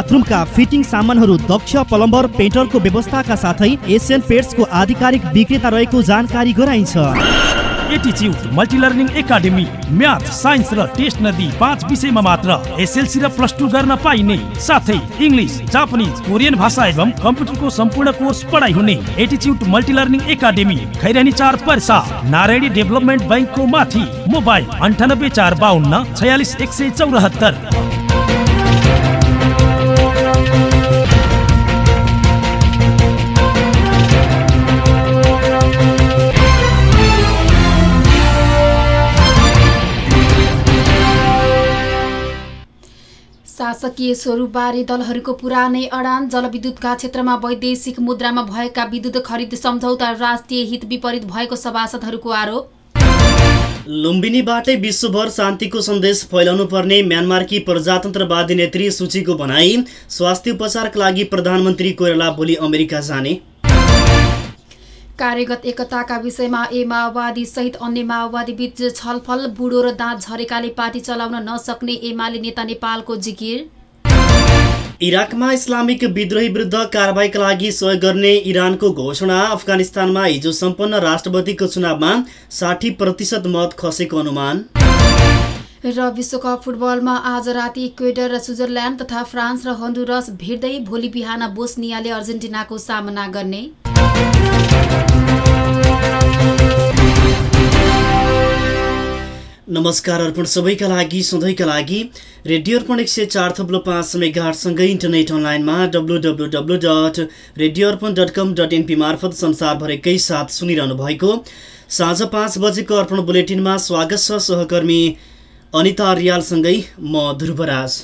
बाथरुमका फिटिङ सामानहरू दक्ष प्लम्बर पेन्टरको व्यवस्थाका साथै एसियन पेट्सको आधिकारिक विक्रेता रहेको जानकारी गराइन्छ। एटिच्युड multi learning academy math science र टेस्ट नदी र गर्न साथै भाषा एवं कम्प्युटरको सम्पूर्ण कोर्स पढाइ हुने नारायणी डेभलपमेन्ट बैङ्कको माथि मोबाइल अन्ठानब्बे चार बाहन्न छयालिस एक सय चौरात्तर। शासकीय स्वरूपबारे दलहरूको पुरानै अडान जलविद्युतका क्षेत्रमा वैदेशिक मुद्रामा भएका विद्युत खरिद सम्झौता राष्ट्रिय हित विपरीत भएको सभासदहरूको आरोप। लुम्बिनीबाटै विश्वभर शान्तिको सन्देश फैलाउनु पर्ने म्यानमारकी प्रजातन्त्रवादी नेत्री सूचीको भनाई स्वास्थ्य उपचारका लागि प्रधानमन्त्री कोइराला भोलि अमेरिका जाने। कार्यगत एकताका विषयमा ए माओवादी सहित अन्य माओवादी बीच छलफल बुढो र दाँत झरेकाले पार्टी चलाउन नसक्ने एमाले नेता नेपालको जिकिर। इराकमा इस्लामिक विद्रोही विरुद्ध कारवाहीका लागि सहयोग गर्ने इरानको घोषणा अफगानिस्तानमा हिजो सम्पन्न राष्ट्रपतिको चुनावमा साठी प्रतिशत मत खसेको अनुमान। र विश्वकप फुटबलमा आज राति इक्वेडर र स्विजरल्यान्ड तथा फ्रान्स र हन्डुरस भिड्दै भोलि बिहान बोस्नियाले अर्जेन्टिनाको सामना गर्ने। नमस्कार अर्पण सबैका लागि सधैँका लागि रेडियो अर्पण एक सय चार थप्लो पाँच मेगाहरूसँगै इन्टरनेट अनलाइनमा W W W dot radio Arpan dot com dot NP मार्फत संसारभरिकै साथ सुनिरहनु भएको साँझ पाँच बजेको अर्पण बुलेटिनमा स्वागत छ सहकर्मी अनिता रियालसँगै म ध्रुवराज।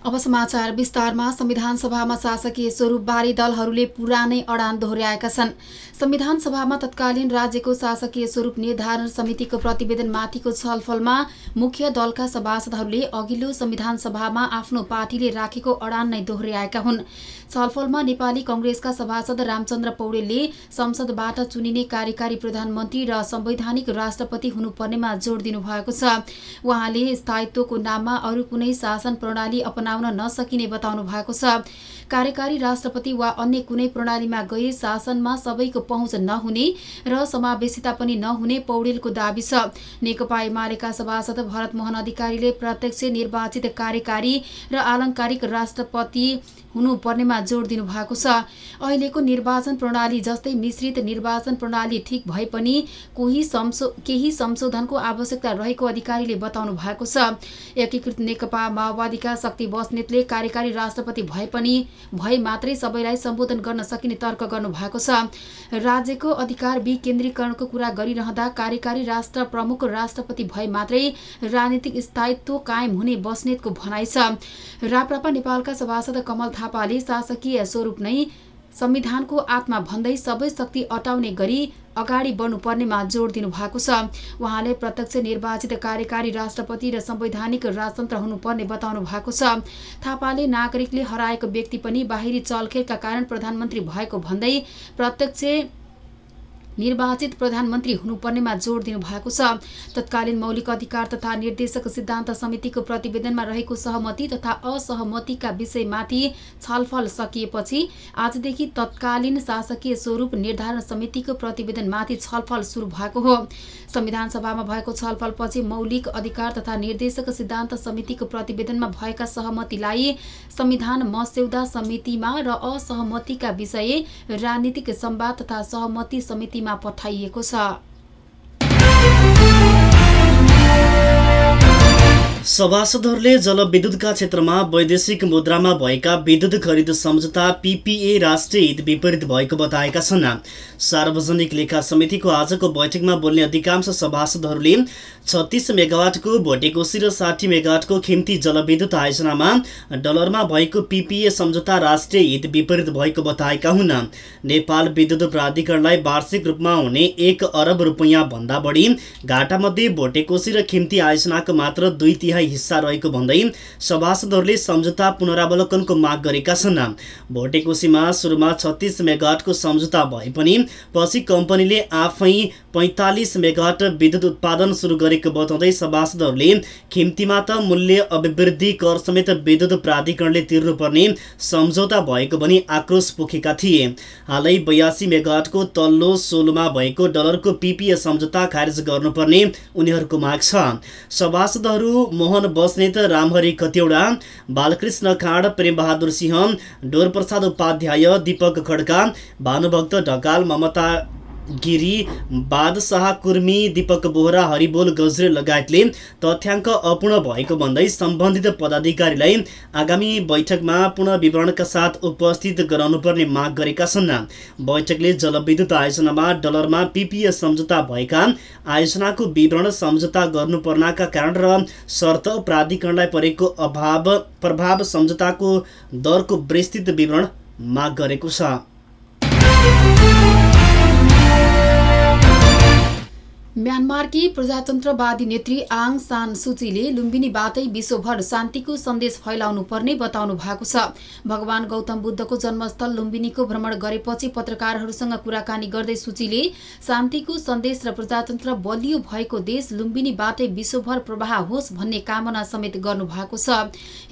अब समाचार विस्तारमा। संविधान सभामा शासकीय स्वरूपबारे दलहरूले पुरानै अडान दोहोर्याएका छन्। संविधान सभामा तत्कालीन राज्यको शासकीय स्वरूप निर्धारण समितिको प्रतिवेदनमाथिको छलफलमा मुख्य दलका सभासदहरूले अघिल्लो संविधान सभामा आफ्नो पार्टीले राखेको अडान नै दोहोर्याएका हुन्। छलफलमा नेपाली कङ्ग्रेसका सभासद रामचन्द्र पौडेलले संसदबाट चुनिने कार्यकारी प्रधानमन्त्री र संवैधानिक राष्ट्रपति हुनुपर्नेमा जोड दिनुभएको छ। उहाँले स्थायित्वको नाममा अरू कुनै शासन प्रणाली अपनाउन नसकिने बताउनु भएको छ। कार्यकारी राष्ट्रपति वा अन्य कुनै प्रणालीमा गई शासनमा सबैको पहुँच नहुने र समावेशिता पनि नहुने पौडेलको दावी छ। नेकपा एमालेका सभासद भरत मोहन अधिकारीले प्रत्यक्ष निर्वाचित कार्यकारी र आलङ्कारिक राष्ट्रपति हुनुपर्नेमा जोड दिनु भएको छ। अहिलेको निर्वाचन प्रणाली जस्तै मिश्रित निर्वाचन प्रणाली ठिक भए पनि कोही संशो केही संशोधनको आवश्यकता रहेको अधिकारीले बताउनु भएको छ। एकीकृत नेकपा माओवादीका शक्ति बस्नेतले कार्यकारी राष्ट्रपति भए पनि भए मात्रै सबैलाई सम्बोधन गर्न सकिने तर्क गर्नु भएको छ। राज्यको अधिकार विकेन्द्रीकरणको कुरा गरिरहँदा कार्यकारी राष्ट्र प्रमुख राष्ट्रपति भए मात्रै राजनीतिक स्थायित्व कायम हुने बस्नेतको भनाइ छ। राप्रपा नेपालका सभासद कमल थापाले शासकीय स्वरूप नै संविधानको आत्मा भन्दै सबै शक्ति अटाउने गरी अगाडि बढ्नुपर्नेमा जोड दिनु भएको छ। उहाँले प्रत्यक्ष निर्वाचित कार्यकारी राष्ट्रपति र संवैधानिक राजतन्त्र हुनुपर्ने बताउनु भएको छ। थापाले नागरिकले हराएको व्यक्ति पनि बाहिरी चलखेलका कारण प्रधानमन्त्री भएको भन्दै प्रत्यक्ष निर्वाचित प्रधानमन्त्री हुनुपर्नेमा जोड दिनु भएको छ। तत्कालीन मौलिक अधिकार तथा निर्देशक सिद्धान्त समितिको प्रतिवेदनमा रहेको सहमति तथा असहमतिका विषयमाथि छलफल सकिएपछि आजदेखि तत्कालीन शासकीय स्वरूप निर्धारण समितिको प्रतिवेदनमाथि छलफल सुरु भएको हो। संविधान सभामा भएको छलफलपछि मौलिक अधिकार तथा निर्देशक सिद्धान्त समितिको प्रतिवेदनमा भएका सहमतिलाई संविधान मस्यौदा समितिमा र असहमतिका विषय राजनीतिक संवाद तथा सहमति समितिमा पठाइएको छ। सभासदहरूले जलविद्युतका क्षेत्रमा वैदेशिक मुद्रामा भएका विद्युत खरिद सम्झौता पिपिए राष्ट्रिय हित विपरीत भएको बताएका छन्। सार्वजनिक लेखा समितिको आजको बैठकमा बोल्ने अधिकांश सभासदहरूले छत्तिस मेगावाटको भोटेकोसी र साठी मेगावाटको खिम्ती जलविद्युत आयोजनामा डलरमा भएको पिपिए सम्झौता राष्ट्रिय हित विपरीत भएको बताएका हुन्। नेपाल विद्युत प्राधिकरणलाई वार्षिक रूपमा हुने एक अरब रुपियाँ भन्दा बढी घाटामध्ये भोटेकोसी र खिम्ती आयोजनाको मात्र दुई तिहाई हिस्सा रहेको भन्दै सभासदहरूले सम्झौता पुनरावलोकनको माग गरेका छन्। भोटेकोसीमा सुरुमा छत्तिस मेगावाटको सम्झौता भए पनि पछि कम्पनीले आफै पैँतालिस मेगावाट विद्युत उत्पादन सुरु गरेको बताउँदै सभासदहरूले खिम्तीमा त मूल्य अभिवृद्धि कर समेत विद्युत प्राधिकरणले तिर्नुपर्ने सम्झौता भएको भनी आक्रोश पोखेका थिए। हालै बयासी मेगावाटको तल्लो सोलुमा भएको डलरको पिपिए सम्झौता खारेज गर्नुपर्ने उनीहरूको माग छ। सभासदहरू मोहन बस्नेत रामहरि कतिौडा बालकृष्ण खाँड प्रेमबहादुर सिंह डोरप्रसाद उपाध्याय दीपक खड्का भानुभक्त ढकाल ममता गिरी बादशाह कुर्मी दीपक बोहरा हरिबोल गजरे लगायतले तथ्याङ्क अपूर्ण भएको भन्दै सम्बन्धित पदाधिकारीलाई आगामी बैठकमा पुनः विवरणका साथ उपस्थित गराउनुपर्ने माग गरेका छन्। बैठकले जलविद्युत आयोजनामा डलरमा पिपिए सम्झौता भएका आयोजनाको विवरण सम्झौता गर्नुपर्नाका कारण र शर्त प्राधिकरणलाई परेको अभाव प्रभाव सम्झौताको दरको विस्तृत विवरण माग गरेको छ। म्यानमारकी प्रजातन्त्रवादी नेत्री आङ सान सुचीले लुम्बिनीबाटै विश्वभर शान्तिको सन्देश फैलाउनु पर्ने बताउनु भएको छ। भगवान गौतम बुद्धको जन्मस्थल लुम्बिनीको भ्रमण गरेपछि पत्रकारहरूसँग कुराकानी गर्दै सुचीले शान्तिको सन्देश र प्रजातन्त्र बलियो भएको देश लुम्बिनीबाटै विश्वभर प्रवाह होस् भन्ने कामना समेत गर्नु भएको छ।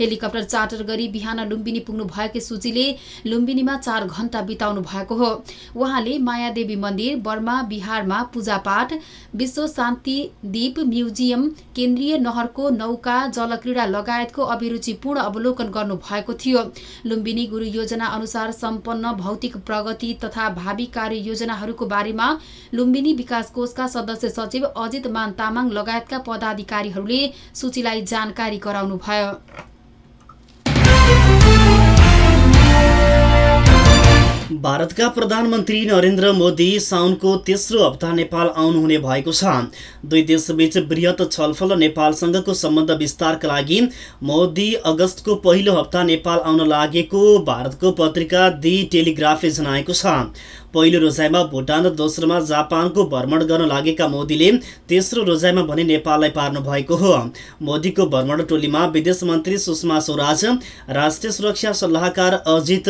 हेलिकप्टर चार्टर गरी बिहान लुम्बिनी पुग्नु भएकी सुचीले लुम्बिनीमा चार घण्टा बिताउनु भएको हो। उहाँले मायादेवी मन्दिर बर्मा बिहारमा पूजापाठ विश्व शान्ति द्वीप म्युजियम केन्द्रीय नहरको नौका जलक्रीडा लगायतको अभिरुचिपूर्ण अवलोकन गर्नु भएको थियो। लुम्बिनी गुरु योजना अनुसार सम्पन्न भौतिक प्रगति तथा भावी कार्य योजनाहरूको बारेमा लुम्बिनी विकास कोषका सदस्य सचिव अजित मान तामाङ लगायतका पदाधिकारीहरूले सूचीलाई जानकारी गराउनु भारतका प्रधानमन्त्री नरेन्द्र मोदी साउनको तेस्रो हप्ता नेपाल आउनुहुने भएको छ। दुई देशबीच वृहत छलफल र नेपालसँगको सम्बन्ध विस्तारका लागि मोदी अगस्तको पहिलो हप्ता नेपाल आउन लागेको भारतको पत्रिका दि टेलिग्राफले जनाएको छ। पहिलो रोजाइमा भुटान र दोस्रोमा जापानको भ्रमण गर्न लागेका मोदीले तेस्रो रोजाइमा भने नेपाललाई पार्नु भएको हो। मोदीको भ्रमण टोलीमा विदेश मन्त्री सुषमा स्वराज राष्ट्रिय सुरक्षा सल्लाहकार अजित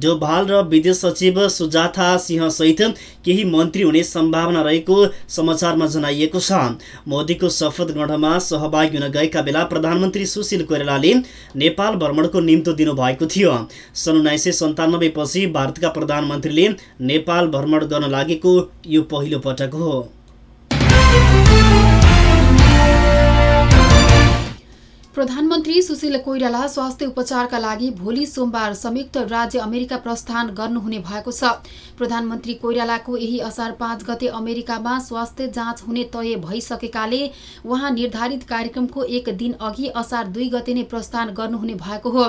डोभाल र विदेश सचिव सुजाता सिंह सहित केही मन्त्री हुने सम्भावना रहेको समाचारमा जनाइएको छ। मोदीको शपथ ग्रहणमा सहभागी हुन गएका बेला प्रधानमन्त्री सुशील कोइरालाले नेपाल भ्रमणको निम्तो दिनुभएको थियो। सन् उन्नाइस सय सन्तानब्बे पछि भारतका प्रधानमन्त्रीले नेपाल भ्रमण गर्न लागेको यो पहिलो पटक हो। प्रधानमन्त्री सुशील कोइराला स्वास्थ्य उपचारका लागि भोलि सोमबार संयुक्त राज्य अमेरिका प्रस्थान गर्नुहुने भएको छ। प्रधानमन्त्री कोइरालाको यही असार पाँच गते अमेरिकामा स्वास्थ्य जाँच हुने तय भइसकेकाले उहाँ निर्धारित कार्यक्रमको एक दिन अघि असार दुई गते नै प्रस्थान गर्नुहुने भएको हो।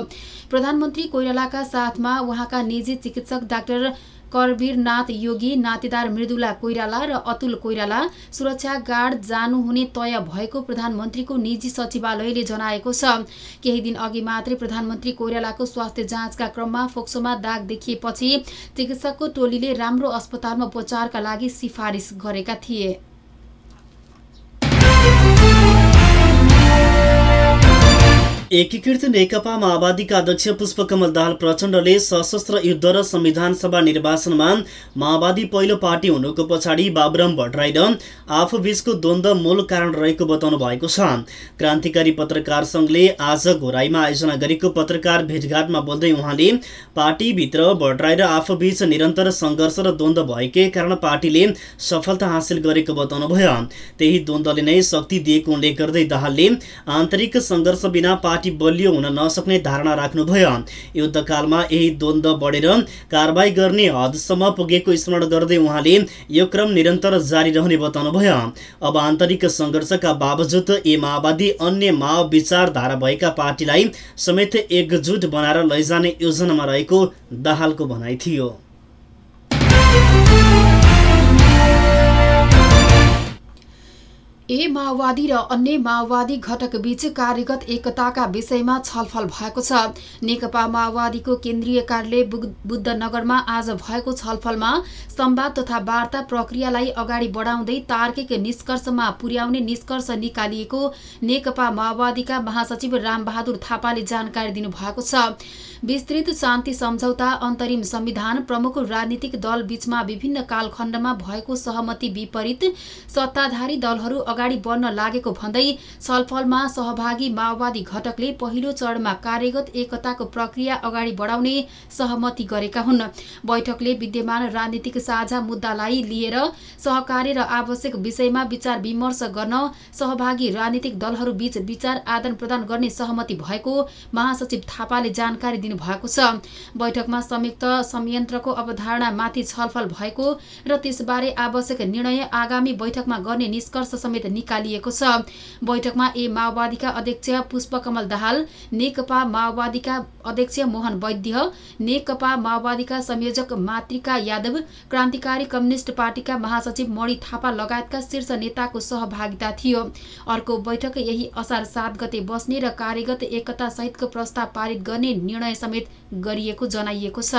प्रधानमन्त्री कोइरालाका साथमा उहाँका निजी चिकित्सक डाक्टर करवीरनाथ योगी नातेदार मृदुला कोइराला र अतुल कोइराला सुरक्षा गार्ड जानुहुने तय भएको प्रधानमन्त्रीको निजी सचिवालयले जनाएको छ। केही दिन अघि मात्रै प्रधानमन्त्री कोइरालाको स्वास्थ्य जाँचका क्रममा फोक्सोमा दाग देखिएपछि चिकित्सकको टोलीले राम्रो अस्पतालमा उपचारका लागि सिफारिस गरेका थिए। एकीकृत नेकपा माओवादीका अध्यक्ष पुष्पकमल दाहाल प्रचण्डले सशस्त्र युद्ध र संविधान सभा निर्वाचनमा माओवादी पहिलो पार्टी हुनुको पछाडि बाबुराम भट्टराई र आफूबीचको द्वन्द्व मूल कारण रहेको बताउनु भएको छ। क्रान्तिकारी पत्रकार सङ्घले आज घोराईमा आयोजना गरेको पत्रकार भेटघाटमा बोल्दै उहाँले पार्टीभित्र भट्टराई र आफूबीच निरन्तर सङ्घर्ष र द्वन्द्व भएकै कारण पार्टीले सफलता हासिल गरेको बताउनुभयो। त्यही द्वन्द्वले नै शक्ति दिएको उल्लेख गर्दै दाहालले आन्तरिक सङ्घर्ष बिना पार्टी बलियो हुन नसक्ने धारणा राख्नुभयो। युद्धकालमा यही द्वन्द्व बढेर कारवाही गर्ने हदसम्म पुगेको स्मरण गर्दै उहाँले यो क्रम निरन्तर जारी रहने बताउनुभयो। अब आन्तरिक सङ्घर्षका बावजुद यी माओवादी अन्य माओ विचारधारा भएका पार्टीलाई समेत एकजुट बनाएर लैजाने योजनामा रहेको दाहालको भनाइ थियो। ए माओवादी र अन्य माओवादी घटक बीच कार्यगत एकताका विषयमा छलफल भएको छ। नेकपा माओवादीको केन्द्रीय कार्यालय बुद्धनगरमा आज भएको छलफलमा संवाद तथा वार्ता प्रक्रियालाई अगाडि बढाउँदै तार्किक निष्कर्षमा पुर्याउने निष्कर्ष निकालिएको नेकपा माओवादीका महासचिव रामबहादुर थापाले जानकारी दिनुभएको छ। विस्तृत शान्ति सम्झौता अन्तरिम संविधान प्रमुख राजनीतिक दल बीचमा विभिन्न कालखण्डमा भएको सहमति विपरीत सत्ताधारी दलहरू अगाडि बढ्न लागेको भन्दै छलफलमा सहभागी माओवादी घटकले पहिलो चरणमा कार्यगत एकताको प्रक्रिया अगाडि बढाउने सहमति गरेका हुन्। बैठकले विद्यमान राजनीतिक साझा मुद्दालाई लिएर सहकार्य र आवश्यक विषयमा विचार विमर्श गर्न सहभागी राजनीतिक दलहरूबीच विचार आदान प्रदान गर्ने सहमति भएको महासचिव थापाले जानकारी दिनुभएको छ। बैठकमा संयुक्त संयन्त्रको अवधारणामाथि छलफल भएको र त्यसबारे आवश्यक निर्णय आगामी बैठकमा गर्ने निष्कर्ष समेत निकालिएको छ। बैठकमा ए माओवादीका अध्यक्ष पुष्पकमल दाहाल नेकपा माओवादीका अध्यक्ष मोहन वैद्य नेकपा माओवादीका संयोजक मातृका यादव क्रान्तिकारी कम्युनिस्ट पार्टीका महासचिव मणि थापा लगायतका शीर्ष नेताको सहभागिता थियो। अर्को बैठक यही असार सात गते बस्ने र कार्यगत एकता सहितको प्रस्ताव पारित गर्ने निर्णय समेत गरिएको जनाइएको छ।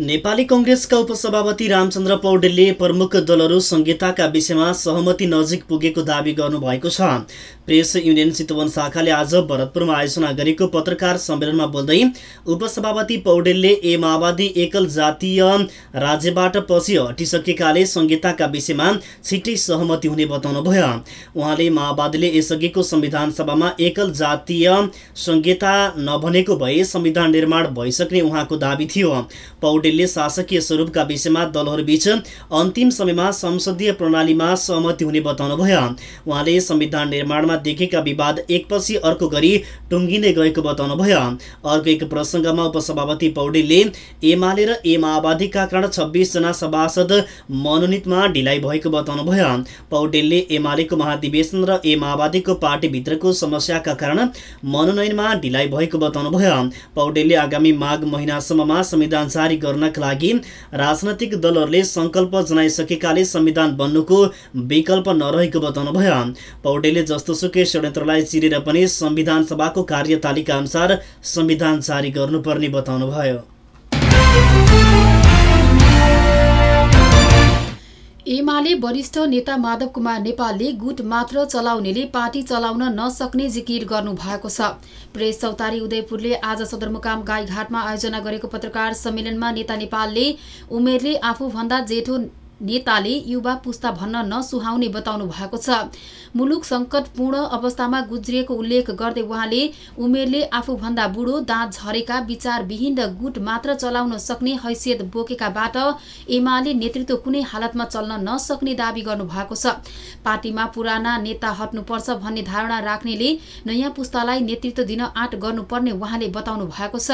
नेपाली कङ्ग्रेसका उपसभापति रामचन्द्र पौडेलले प्रमुख दलहरू संहिताका विषयमा सहमति नजिक पुगेको दावी गर्नुभएको छ। प्रेस युनियन चितवन शाखाले आज भरतपुरमा आयोजना गरेको पत्रकार सम्मेलनमा बोल्दै उपसभापति पौडेलले ए माओवादी एकल जातीय राज्यबाट पछि हटिसकेकाले संहिताका विषयमा छिट्टै सहमति हुने बताउनुभयो। उहाँले माओवादीले यसअघिको संविधान सभामा एकल जातीय संहिता नभनेको भए संविधान निर्माण भइसक्ने उहाँको दावी थियो। पौडेलले शासकीय स्वरूपका विषयमा दलहरूबीच अन्तिम समयमा संसदीय प्रणालीमा सहमति हुने बताउनुभयो। उहाँले संविधान निर्माणमा देखेका विवाद एकपछि अर्को गरी टुङ्गिँदै गएको बताउनुभयो। अर्को एक प्रसङ्गमा उपसभापति पौडेलले एमाले र ए माओवादीका कारण छब्बिसजना सभासद मनोनितमा ढिलाइ भएको बताउनुभयो। पौडेलले एमालेको महाधिवेशन र ए माओवादीको पार्टीभित्रको समस्याका कारण मनोनयनमा ढिलाइ भएको बताउनुभयो। पौडेलले आगामी माघ महिनासम्ममा संविधान जारी गर्नका लागि राजनैतिक दलहरूले सङ्कल्प जनाइसकेकाले संविधान बन्नुको विकल्प नरहेको बताउनुभयो। पौडेलले जस्तोसुकै षड्यन्त्रलाई चिरेर पनि संविधान सभाको कार्यतालिका अनुसार संविधान जारी गर्नुपर्ने बताउनुभयो। एमाले वरिष्ठ नेता माधव कुमार नेपालले गुट मात्र चलाउनेले पार्टी चलाउन नसक्ने जिकिर गर्नु भएको छ। प्रेस चौतारी उदयपुरले आज सदरमुकाम गाईघाटमा आयोजना गरेको पत्रकार सम्मेलनमा नेता नेपालले उमेरले आफूभन्दा जेठो नेताले युवा पुस्ता भन्न नसुहाउने बताउनु भएको छ। मुलुक सङ्कटपूर्ण अवस्थामा गुज्रिएको उल्लेख गर्दै उहाँले उमेरले आफूभन्दा बुढो दाँत झरेका विचारविहीन र गुट मात्र चलाउन सक्ने हैसियत बोकेकाबाट एमाले नेतृत्व कुनै हालतमा चल्न नसक्ने दावी गर्नुभएको छ। पार्टीमा पुराना नेता हट्नुपर्छ भन्ने धारणा राख्नेले नयाँ पुस्तालाई नेतृत्व दिन आँट गर्नुपर्ने उहाँले बताउनु भएको छ।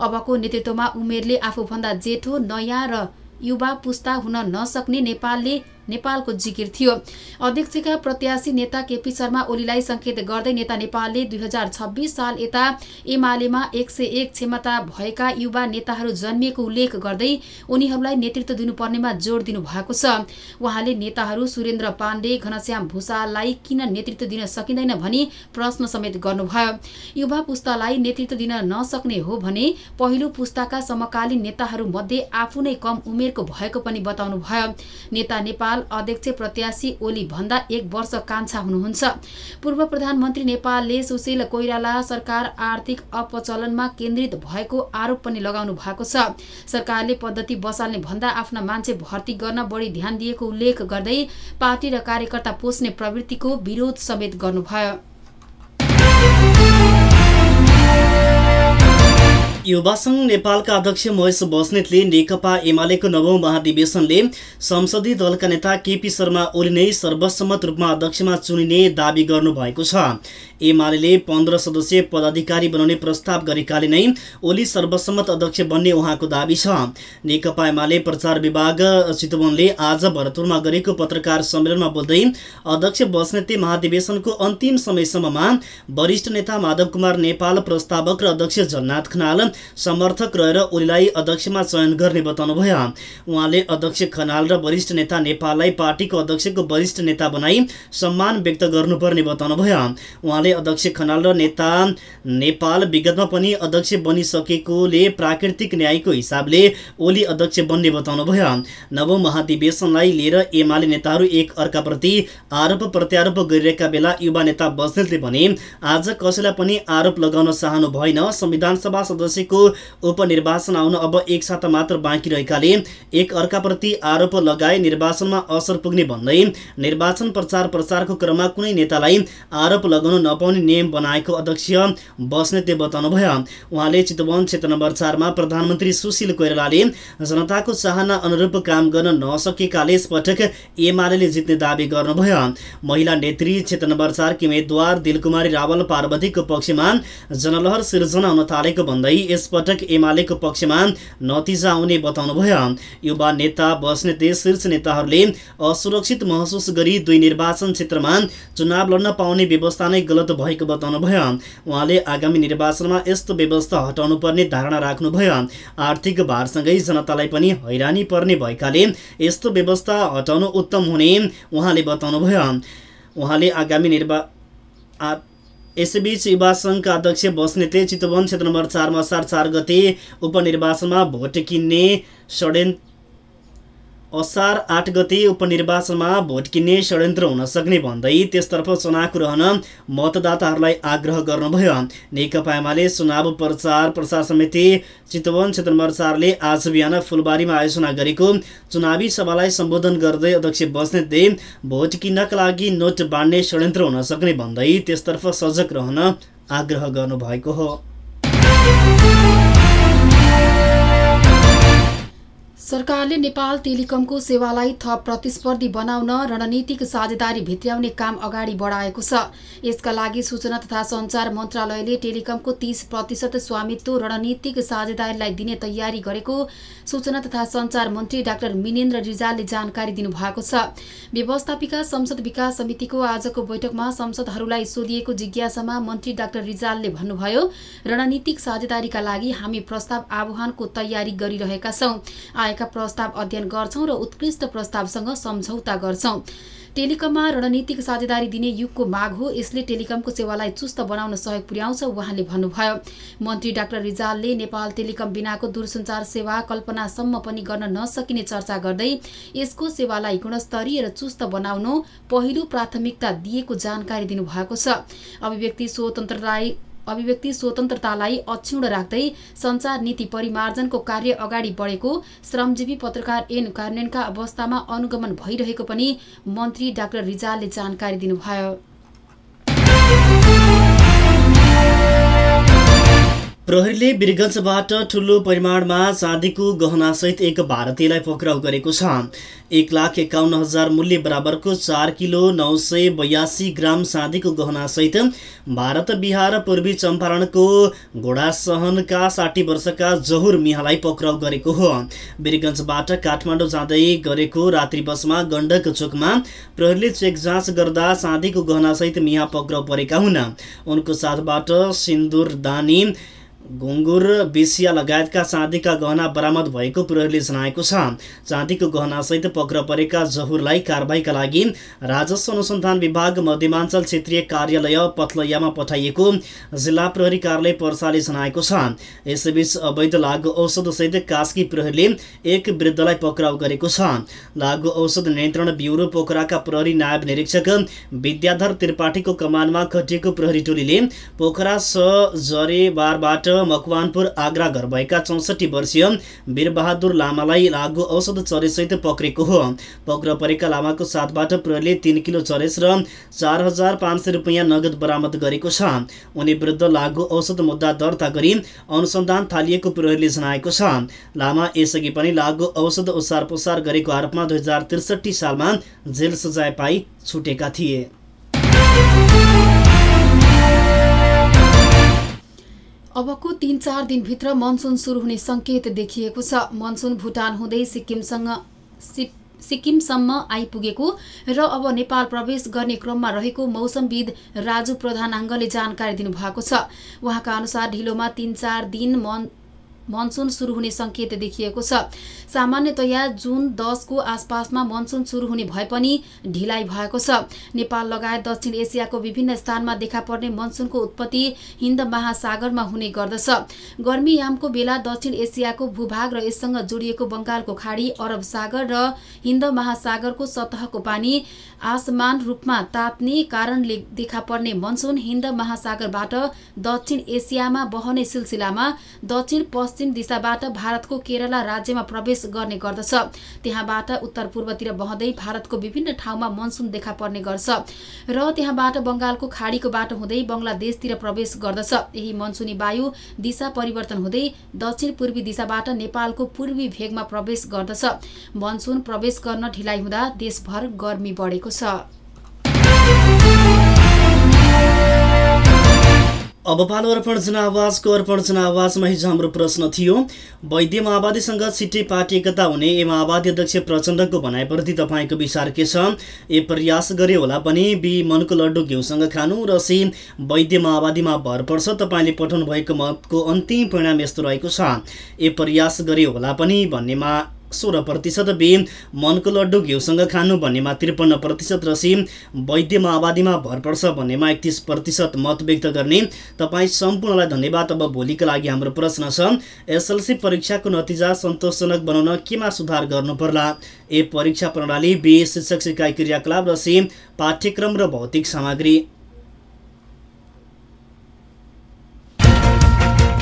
अबको नेतृत्वमा उमेरले आफूभन्दा जेठो नयाँ र युवा पुस्ता हुन नसक्ने नेपालले नेपालको जिकिर थियो। अध्यक्षका प्रत्याशी नेता केपी शर्मा ओलीलाई सङ्केत गर्दै नेता नेपालले दुई हजार छब्बिस साल यता एमालेमा एक सय एक क्षमता भएका युवा नेताहरू जन्मिएको उल्लेख गर्दै उनीहरूलाई नेतृत्व दिनुपर्नेमा जोड दिनु भएको छ। उहाँले नेताहरू सुरेन्द्र पाण्डे घनश्याम भूषाललाई किन नेतृत्व दिन सकिँदैन भनी प्रश्न समेत गर्नुभयो। युवा पुस्तालाई नेतृत्व दिन नसक्ने हो भने पहिलो पुस्ताका समकालीन नेताहरू मध्ये आफू नै कम उमेरको भएको पनि बताउनु भयो नेता नेपाल अध्यक्ष प्रत्याशी ओली भन्दा एक वर्ष कान्छा हुनुहुन्छ। पूर्व प्रधानमन्त्री नेपालले सुशील कोइराला सरकार आर्थिक अपचलनमा केन्द्रित भएको आरोप पनि लगाउनु भएको छ। सरकारले पद्धति बसाल्ने भन्दा आफ्ना मान्छे भर्ती गर्न बढी ध्यान दिएको उल्लेख गर्दै पार्टी र कार्यकर्ता पोस्ने प्रवृत्तिको विरोध समेत गर्नुभयो। युवा नेपालका अध्यक्ष महेश बस्नेतले नेकपा एमालेको नवौं महाधिवेशनले संसदीय दलका नेता केपी शर्मा ओली नै सर्वसम्मत रूपमा अध्यक्षमा चुनिने दावी गर्नुभएको छ। एमाले पन्ध्र सदस्यीय पदाधिकारी बनाउने प्रस्ताव गरेकाले नै ओली सर्वसम्मत अध्यक्ष बन्ने उहाँको दावी छ। नेकपा एमाले प्रचार विभाग चितवनले आज भरतपुरमा गरेको पत्रकार सम्मेलनमा बोल्दै अध्यक्ष बस्नेतले महाधिवेशनको अन्तिम समयसम्ममा वरिष्ठ नेता माधव कुमार नेपाल प्रस्तावक र अध्यक्ष जन्नाथ खनाल समर्थक रहेर ओलीलाई अध्यक्षमा चयन गर्ने बताउनुभयो। उहाँले अध्यक्ष खनाल र वरिष्ठ नेता नेपाललाई पार्टीको अध्यक्षको वरिष्ठ नेता बनाई सम्मान व्यक्त गर्नुपर्ने बताउनुभयो। उहाँले अध्यक्ष खनाल र नेता नेपाल विगतमा पनि अध्यक्ष बनिसकेकोले प्राकृतिक न्यायको हिसाबले ओली अध्यक्ष बन्ने बताउनुभयो। नवौं महाधिवेशनलाई लिएर एमाले नेताहरू एक अर्काप्रति आरोप प्रत्यारोप गरिरहेका बेला युवा नेता बस्नेतले भने आज कसैलाई पनि आरोप लगाउन चाहनु भएन। संविधान सभा सदस्य गतेको उपनिर्वाचन आउन अब एक साता मात्र बाँकी रहेकाले एक अर्काप्रति आरोप लगाए निर्वाचनमा असर पुग्ने भन्दै निर्वाचन प्रचार प्रसारको क्रममा कुनै नेतालाई आरोप लगाउन नपाउने नियम बनाएको अध्यक्ष बस्नेतले बताउनुभयो। उहाँले चितवन क्षेत्र नम्बर चारमा प्रधानमन्त्री सुशील कोइरालाले जनताको चाहना अनुरूप काम गर्न नसकेकाले यसपटक एमाले जित्ने दावी गर्नुभयो। महिला नेत्री क्षेत्र नम्बर चारकी उम्मेद्वार दिलकुमारी रावल पार्वतीको पक्षमा जनलहर सिर्जना हुन थालेको भन्दै यसपटक एमालेको पक्षमा नतिजा आउने बताउनुभयो। युवा नेता बस्नेतले शीर्ष नेताहरूले असुरक्षित महसुस गरी दुई निर्वाचन क्षेत्रमा चुनाव लड्न पाउने व्यवस्था नै गलत भएको बताउनुभयो। उहाँले आगामी निर्वाचनमा यस्तो व्यवस्था हटाउनु पर्ने धारणा राख्नुभयो। आर्थिक भारसँगै जनतालाई पनि हैरानी पर्ने भएकाले यस्तो व्यवस्था हटाउनु उत्तम हुने उहाँले बताउनुभयो। उहाँले आगामी निर्वा यसैबीच युवा सङ्घका अध्यक्ष बस्नेतले चितवन क्षेत्र नम्बर चारमा असार चार गते उपनिर्वाचनमा भोट किन्ने षड्यन्त्र असार आठ गते उपनिर्वाचनमा भोट किन्ने षड्यन्त्र हुन सक्ने भन्दै त्यसतर्फ चुनावको रहन मतदाताहरूलाई आग्रह गर्नुभयो। नेकपा एमाले चुनाव प्रचार प्रसार समिति चितवन क्षेत्र नम्बर चारले आज बिहान फुलबारीमा आयोजना गरेको चुनावी सभालाई सम्बोधन गर्दै अध्यक्ष बस्नेतले भोट किन्नका लागि नोट बाँड्ने षड्यन्त्र हुन सक्ने भन्दै त्यसतर्फ सजग रहन आग्रह गर्नुभएको हो। सरकारले नेपाल टेलिकमको सेवालाई थप प्रतिस्पर्धी बनाउन रणनीतिक साझेदारी भित्र्याउने काम अगाडि बढाएको छ। यसका लागि सूचना तथा सञ्चार मन्त्रालयले टेलिकमको तीस प्रतिशत स्वामित्व रणनीतिक साझेदारीलाई दिने तयारी गरेको सूचना तथा सञ्चार मन्त्री डाक्टर मिनेन्द्र रिजालले जानकारी दिनुभएको छ। व्यवस्थापिका संसद विकास समितिको आजको बैठकमा संसदहरूलाई सोधिएको जिज्ञासामा मन्त्री डाक्टर रिजालले भन्नुभयो रणनीतिक साझेदारीका लागि हामी प्रस्ताव आह्वानको तयारी गरिरहेका छौँ। आएका प्रस्ताव अध्ययन गर्छौँ र उत्कृष्ट प्रस्तावसँग सम्झौता गर्छौँ। टेलिकममा रणनीतिक साझेदारी दिने युगको माग हो यसले टेलिकमको सेवालाई चुस्त बनाउन सहयोग पुर्याउँछ उहाँले भन्नुभयो। मन्त्री डाक्टर रिजालले नेपाल टेलिकम बिनाको दूरसञ्चार सेवा कल्पनासम्म पनि गर्न नसकिने चर्चा गर्दै यसको सेवालाई गुणस्तरीय र चुस्त बनाउनु पहिलो प्राथमिकता दिएको जानकारी दिनुभएको छ। अभिव्यक्ति स्वतन्त्रतालाई अभिव्यक्ति स्वतन्त्रतालाई अक्षुण्ण राख्दै सञ्चार नीति परिमार्जनको कार्य अगाडि बढेको श्रमजीवी पत्रकार एन कार्यान्वयनका अवस्थामा अनुगमन भइरहेको पनि मन्त्री डाक्टर रिजालले जानकारी दिनुभयो। प्रहरीले वीरगञ्जबाट ठुलो परिमाणमा चाँदीको गहनासहित एक भारतीयलाई पक्राउ गरेको छ। एक लाख एकाउन्न हजार मूल्य बराबरको चार किलो नौ सय बयासी ग्राम चाँदीको गहनासहित भारत बिहार पूर्वी चम्पारणको घोडासहनका साठी वर्षका जहुर मिहालाई पक्राउ गरेको हो। वीरगञ्जबाट काठमाडौँ जाँदै गरेको रात्रि बसमा गण्डक चोकमा प्रहरीले चेक जाँच गर्दा चाँदीको गहनासहित मिहा पक्राउ परेका हुन्। उनको साथबाट सिन्दुर घुङ्गुर बेसिया लगायतका चाँदीका गहना बरामद भएको प्रहरीले जनाएको छ। चाँदीको गहनासहित पक्र परेका जहुरलाई कारवाहीका लागि राजस्व अनुसन्धान विभाग मध्यमाञ्चल क्षेत्रीय कार्यालय पथलैयामा पठाइएको जिल्ला प्रहरी कार्यालय पर्साले जनाएको छ। यसैबीच अवैध लागु औषधसहित कास्की प्रहरीले एक वृद्धलाई पक्राउ गरेको छ। लागु औषध नियन्त्रण ब्युरो पोखराका प्रहरी नायब निरीक्षक विद्याधर त्रिपाठीको कमानमा खटिएको प्रहरी टोलीले पोखरा स जरेबारबाट मकवानपुर आग्रा घर भएका चौसठी वर्षीय वीरबहादुर लामालाई लागु औषध चरेसहित पक्रेको हो। पक्र परेका लामाको साथबाट प्रहरीले तिन किलो चरेस र चार हजार पाँच सय रुपियाँ नगद बरामद गरेको छ। उनी विरुद्ध लागु औषध मुद्दा दर्ता गरी अनुसन्धान थालिएको प्रहरीले जनाएको छ। लामा यसअघि पनि लागु औषध ओसार गरेको आरोपमा दुई हजार त्रिसठी सालमा जेल सजाय पाई छुटेका थिए। अबको तीन चार दिनभित्र मनसुन सुरु हुने सङ्केत देखिएको छ। मनसुन भुटान हुँदै सिक्किमसँग सिक सिक्किमसम्म आइपुगेको र अब नेपाल प्रवेश गर्ने क्रममा रहेको मौसमविद राजु प्रधानाङ्गले जानकारी दिनुभएको छ। उहाँका अनुसार ढिलोमा तिन चार दिन मन मनसुन सुरु हुने सङ्केत देखिएको छ। सामान्यतया जुन दसको आसपासमा मनसुन सुरु हुने भए पनि ढिलाइ भएको छ। नेपाल लगायत दक्षिण एसियाको विभिन्न स्थानमा देखा पर्ने मनसुनको उत्पत्ति हिन्द महासागरमा हुने गर्दछ। गर्मीयामको बेला दक्षिण एसियाको भूभाग र यससँग जोडिएको बङ्गालको खाडी अरब सागर र हिन्द महासागरको सतहको पानी आसमान रूपमा तात्ने कारणले देखा पर्ने मनसुन हिन्द महासागरबाट दक्षिण एसियामा बहने सिलसिलामा दक्षिण पश्चिम दिशाबाट भारतको केरला राज्यमा प्रवेश गर्ने गर्दछ। त्यहाँबाट उत्तर पूर्वतिर बहँदै भारतको विभिन्न ठाउँमा मनसुन देखा पर्ने गर्छ र त्यहाँबाट बङ्गालको खाडीको बाटो हुँदै बङ्गलादेशतिर प्रवेश गर्दछ। यही मनसुनी वायु दिशा परिवर्तन हुँदै दक्षिण पूर्वी दिशाबाट नेपालको पूर्वी भेगमा प्रवेश गर्दछ। मनसुन प्रवेश गर्न ढिलाइ हुँदा देशभर गर्मी बढेको छ। अब पालो अर्पण जनावाजको अर्पण जनावाजमा हिजो हाम्रो प्रश्न थियो। वैद्य माओवादीसँग छिट्टै पार्टी एकता हुने ए माओवादी अध्यक्ष प्रचण्डको भनाइप्रति तपाईँको विचार के छ? ए प्रयास गरे होला पनि बी मनको लड्डु घिउसँग खानु र सी वैद्य माओवादीमा भर पर्छ तपाईँले पठाउनु भएको मतको अन्तिम परिणाम यस्तो रहेको छ। ए प्रयास गरे होला पनि भन्नेमा सोह्र प्रतिशत बी मनको लड्डु घिउसँग खानु भन्नेमा त्रिपन्न प्रतिशत र सी वैद्य माओवादीमा भर पर्छ भन्नेमा एकतिस प्रतिशत मत व्यक्त गर्ने। तपाईँ सम्पूर्णलाई धन्यवाद। अब भोलिको लागि हाम्रो प्रश्न छ एसएलसी परीक्षाको नतिजा सन्तोषजनक बनाउन केमा सुधार गर्नु पर्ला ए परीक्षा प्रणाली बी शिक्षक सिकाइ क्रियाकलाप र सी पाठ्यक्रम र भौतिक सामग्री।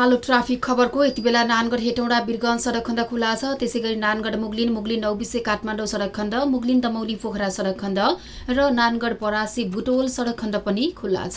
पालो ट्राफिक खबरको यति बेला नानगढ हेटौँडा बिरगञ्ज सडक खण्ड खुला छ। त्यसै गरी नानगढ मुगलिन मुगलिन नौबिसे काठमाडौँ सडक खण्ड मुगलिन दमौली पोखरा सडक खण्ड र नानगढ परासी बुटोल सडक खण्ड पनि खुला छ।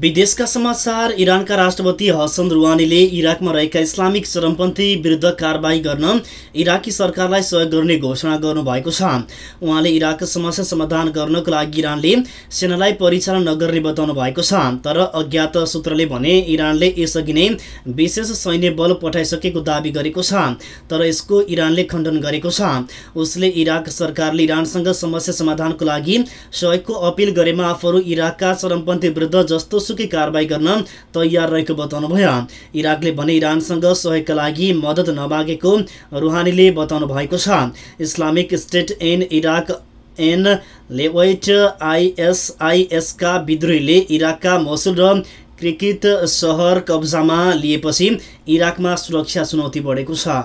विदेशका समाचार इरानका राष्ट्रपति हसन रुहानीले इराकमा रहेका इस्लामिक चरमपन्थी विरुद्ध कारवाही गर्न इराकी सरकारलाई सहयोग गर्ने घोषणा गर्नुभएको छ। उहाँले इराकको समस्या समाधान गर्नको लागि इरानले सेनालाई परिचालन नगर्ने बताउनु भएको छ। तर अज्ञात सूत्रले भने इरानले यसअघि नै विशेष सैन्य बल पठाइसकेको दावी गरेको छ तर यसको इरानले खण्डन गरेको छ। उसले इराक सरकारले इरानसँग समस्या समाधानको लागि सहयोगको अपिल गरेमा आफूहरू इराकका चरमपन्थी विरुद्ध जस्तो सुकै कारवाही गर्न तयार रहेको बताउनुभयो। इराकले भने इरानसँग सहयोगका लागि मद्दत नमागेको रुहानीले बताउनु भएको छ। Islamic state in Iraq and Levant आइएसआइएसका विद्रोहीले इराकका मोसुल र क्रिकित सहर कब्जामा लिएपछि इराकमा सुरक्षा चुनौती बढेको छ।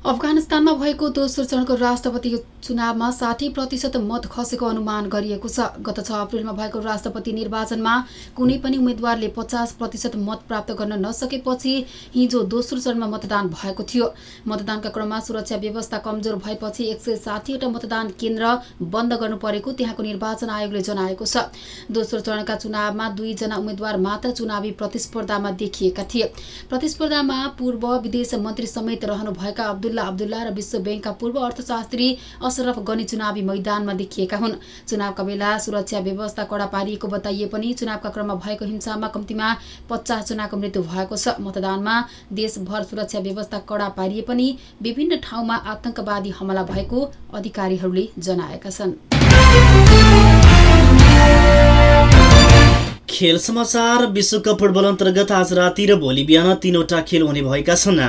अफगानिस्तानमा भएको दोस्रो चरणको राष्ट्रपति चुनावमा साठी प्रतिशत मत खसेको अनुमान गरिएको छ। गत छ अप्रेलमा भएको राष्ट्रपति निर्वाचनमा कुनै पनि उम्मेद्वारले पचास प्रतिशत मत प्राप्त गर्न नसकेपछि हिजो दोस्रो चरणमा मतदान भएको थियो। मतदानका क्रममा सुरक्षा व्यवस्था कमजोर भएपछि एक सय साठीवटा मतदान केन्द्र बन्द गर्नु परेको त्यहाँको निर्वाचन आयोगले जनाएको छ। दोस्रो चरणका चुनावमा दुईजना उम्मेद्वार मात्र चुनावी प्रतिस्पर्धामा देखिएका थिए। प्रतिस्पर्धामा पूर्व विदेश मन्त्री समेत रहनुभएका अब्दुल्ला अब्दुल्ला र विश्व ब्याङ्कका पूर्व अर्थशास्त्री अशरफ गनी चुनावी मैदानमा देखिएका हुन्। चुनावका बेला सुरक्षा व्यवस्था कडा पारिएको बताइए पनि चुनावका क्रममा भएको हिंसामा कम्तीमा पचास जनाको मृत्यु भएको छ। मतदानमा देशभर सुरक्षा व्यवस्था कडा पारिए पनि विभिन्न ठाउँमा आतंकवादी हमला भएको अधिकारीहरूले जनाएका छन्। खेल समाचार विश्वकप फुटबल अन्तर्गत आज राति र भोलि बिहान तीनवटा खेल हुने भएका छन्।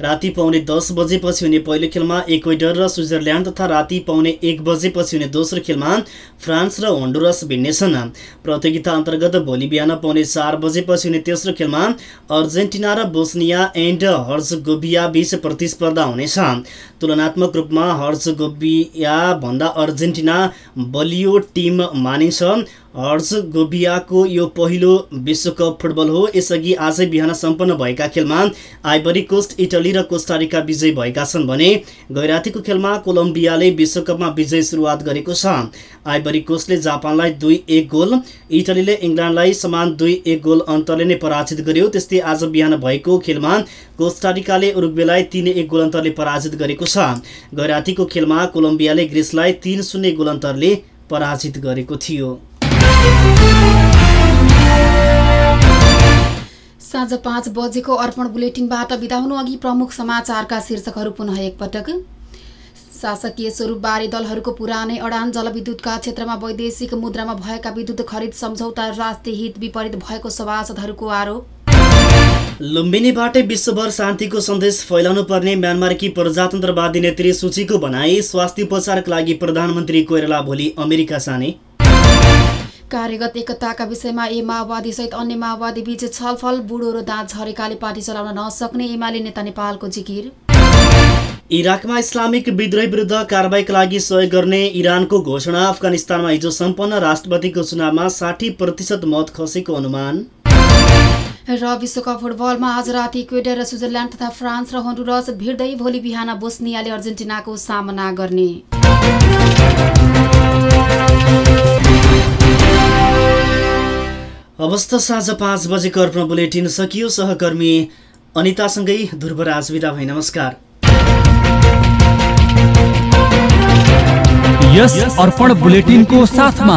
राति पाउने दस बजेपछि हुने पहिलो खेलमा इक्वेडर र स्विजरल्यान्ड तथा राति पाउने एक बजेपछि हुने दोस्रो खेलमा फ्रान्स र होन्डुरस भिड्नेछन् प्रतियोगिता अन्तर्गत भोलि बिहान पाउने चार बजेपछि हुने तेस्रो खेलमा अर्जेन्टिना र बोस्निया एन्ड हर्जगोभिया बीच प्रतिस्पर्धा हुनेछ। तुलनात्मक रूपमा हर्जगोभिया भन्दा अर्जेन्टिना बलियो टिम मानिन्छ। हर्जगोभियाको यो पहिलो विश्वकप फुटबल हो। यसअघि आजै बिहान सम्पन्न भएका खेलमा आइबरी कोस्ट इटली र कोस्टारिका विजयी भएका छन् भने गैरातीको खेलमा कोलम्बियाले विश्वकपमा विजय सुरुवात गरेको छ। आइबरी कोस्टले जापानलाई दुई एक गोल इटलीले इङ्ल्यान्डलाई समान दुई एक गोल अन्तरले नै पराजित गर्यो। त्यस्तै आज बिहान भएको खेलमा कोस्टारिकाले उरुग्वेलाई तिन एक गोल अन्तरले पराजित गरेको छ। गैरातीको खेलमा कोलम्बियाले ग्रिसलाई तिन शून्य गोल अन्तरले पराजित गरेको थियो। साँझ पाँच बजेको अर्पण बुलेटिनबाट बिदा हुनु अघि प्रमुख समाचारका शीर्षकहरू पुनः एकपटक। शासकीय स्वरूपबारे दलहरूको पुरानै अडान जलविद्युतका क्षेत्रमा वैदेशिक मुद्रामा भएका विद्युत खरिद सम्झौता राष्ट्रिय हित विपरीत भएको सभासदहरूको आरोप। लुम्बिनीबाटै विश्वभर शान्तिको सन्देश फैलाउनु पर्ने म्यानमारकी प्रजातन्त्रवादी नेत्री सूचीको भनाई स्वास्थ्य उपचारका लागि प्रधानमन्त्री कोइराला भोलि अमेरिका जाने। कार्यगत एकताका विषयमा ए माओवादी सहित अन्य माओवादी बीच छलफल बुढो र दाँत झरेकाले पार्टी चलाउन नसक्ने एमाले नेता नेपालको जिकिर। इराकमा इस्लामिक विद्रोही विरुद्ध कारवाहीका लागि सहयोग गर्ने इरानको घोषणा अफगानिस्तानमा हिजो सम्पन्न राष्ट्रपतिको चुनावमा साठी प्रतिशत मत खसेको अनुमान। र विश्वकप फुटबलमा आज राति इक्वेडर र स्विजरल्यान्ड तथा फ्रान्स र हन्डुरस भिड्दै भोलि बिहान बोस्नियाले अर्जेन्टिनाको सामना गर्ने। अवस्था साँझ पाँच बजेको अर्पण बुलेटिन सकियो सहकर्मी अनितासँगै ध्रुवराज विदा भई नमस्कार। यस अर्पण बुलेटिनको साथमा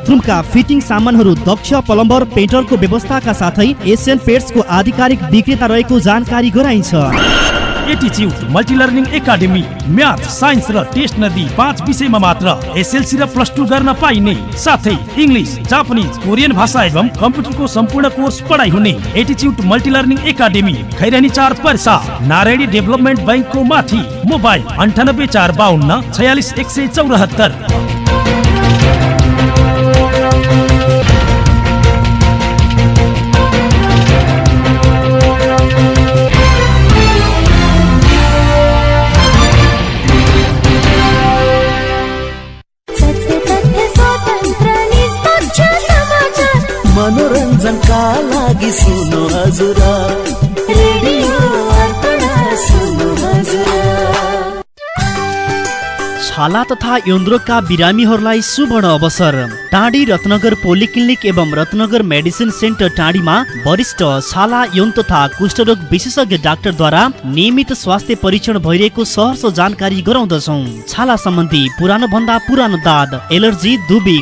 बाथरुमका फिटिङ सामानहरू दक्ष प्लम्बर पेन्टरको व्यवस्थाका साथै एसियन पेट्सको आधिकारिक विक्रेता रहेको जानकारी गराइन्छ। एटिच्युड मल्टिलर्निङ साइन्स र टेस्ट साथै कोरियन भाषा एवं कम्प्युटरको सम्पूर्ण कोर्स पढाइ हुने मल्टिलर्निङ एकाडेमी खैरानी चार नारायणी डेभलपमेन्ट ब्याङ्कको माथि मोबाइल अन्ठानब्बे चार बाहन्न छयालिस एक सय चौरात्तर। सुन्नु हजुर। छाला तथा यौनरोगका बिरामीहरूलाई सुवर्ण अवसर। टाढी रत्नगर पोलिक्लिनिक एवं रत्नगर मेडिसिन सेन्टर टाढीमा वरिष्ठ छाला यौन तथा कुष्ठरोग विशेषज्ञ डाक्टरद्वारा नियमित स्वास्थ्य परीक्षण भइरहेको सहर्ष जानकारी गराउँदछौ। छाला सम्बन्धी पुरानो भन्दा पुरानो दाद एलर्जी दुबी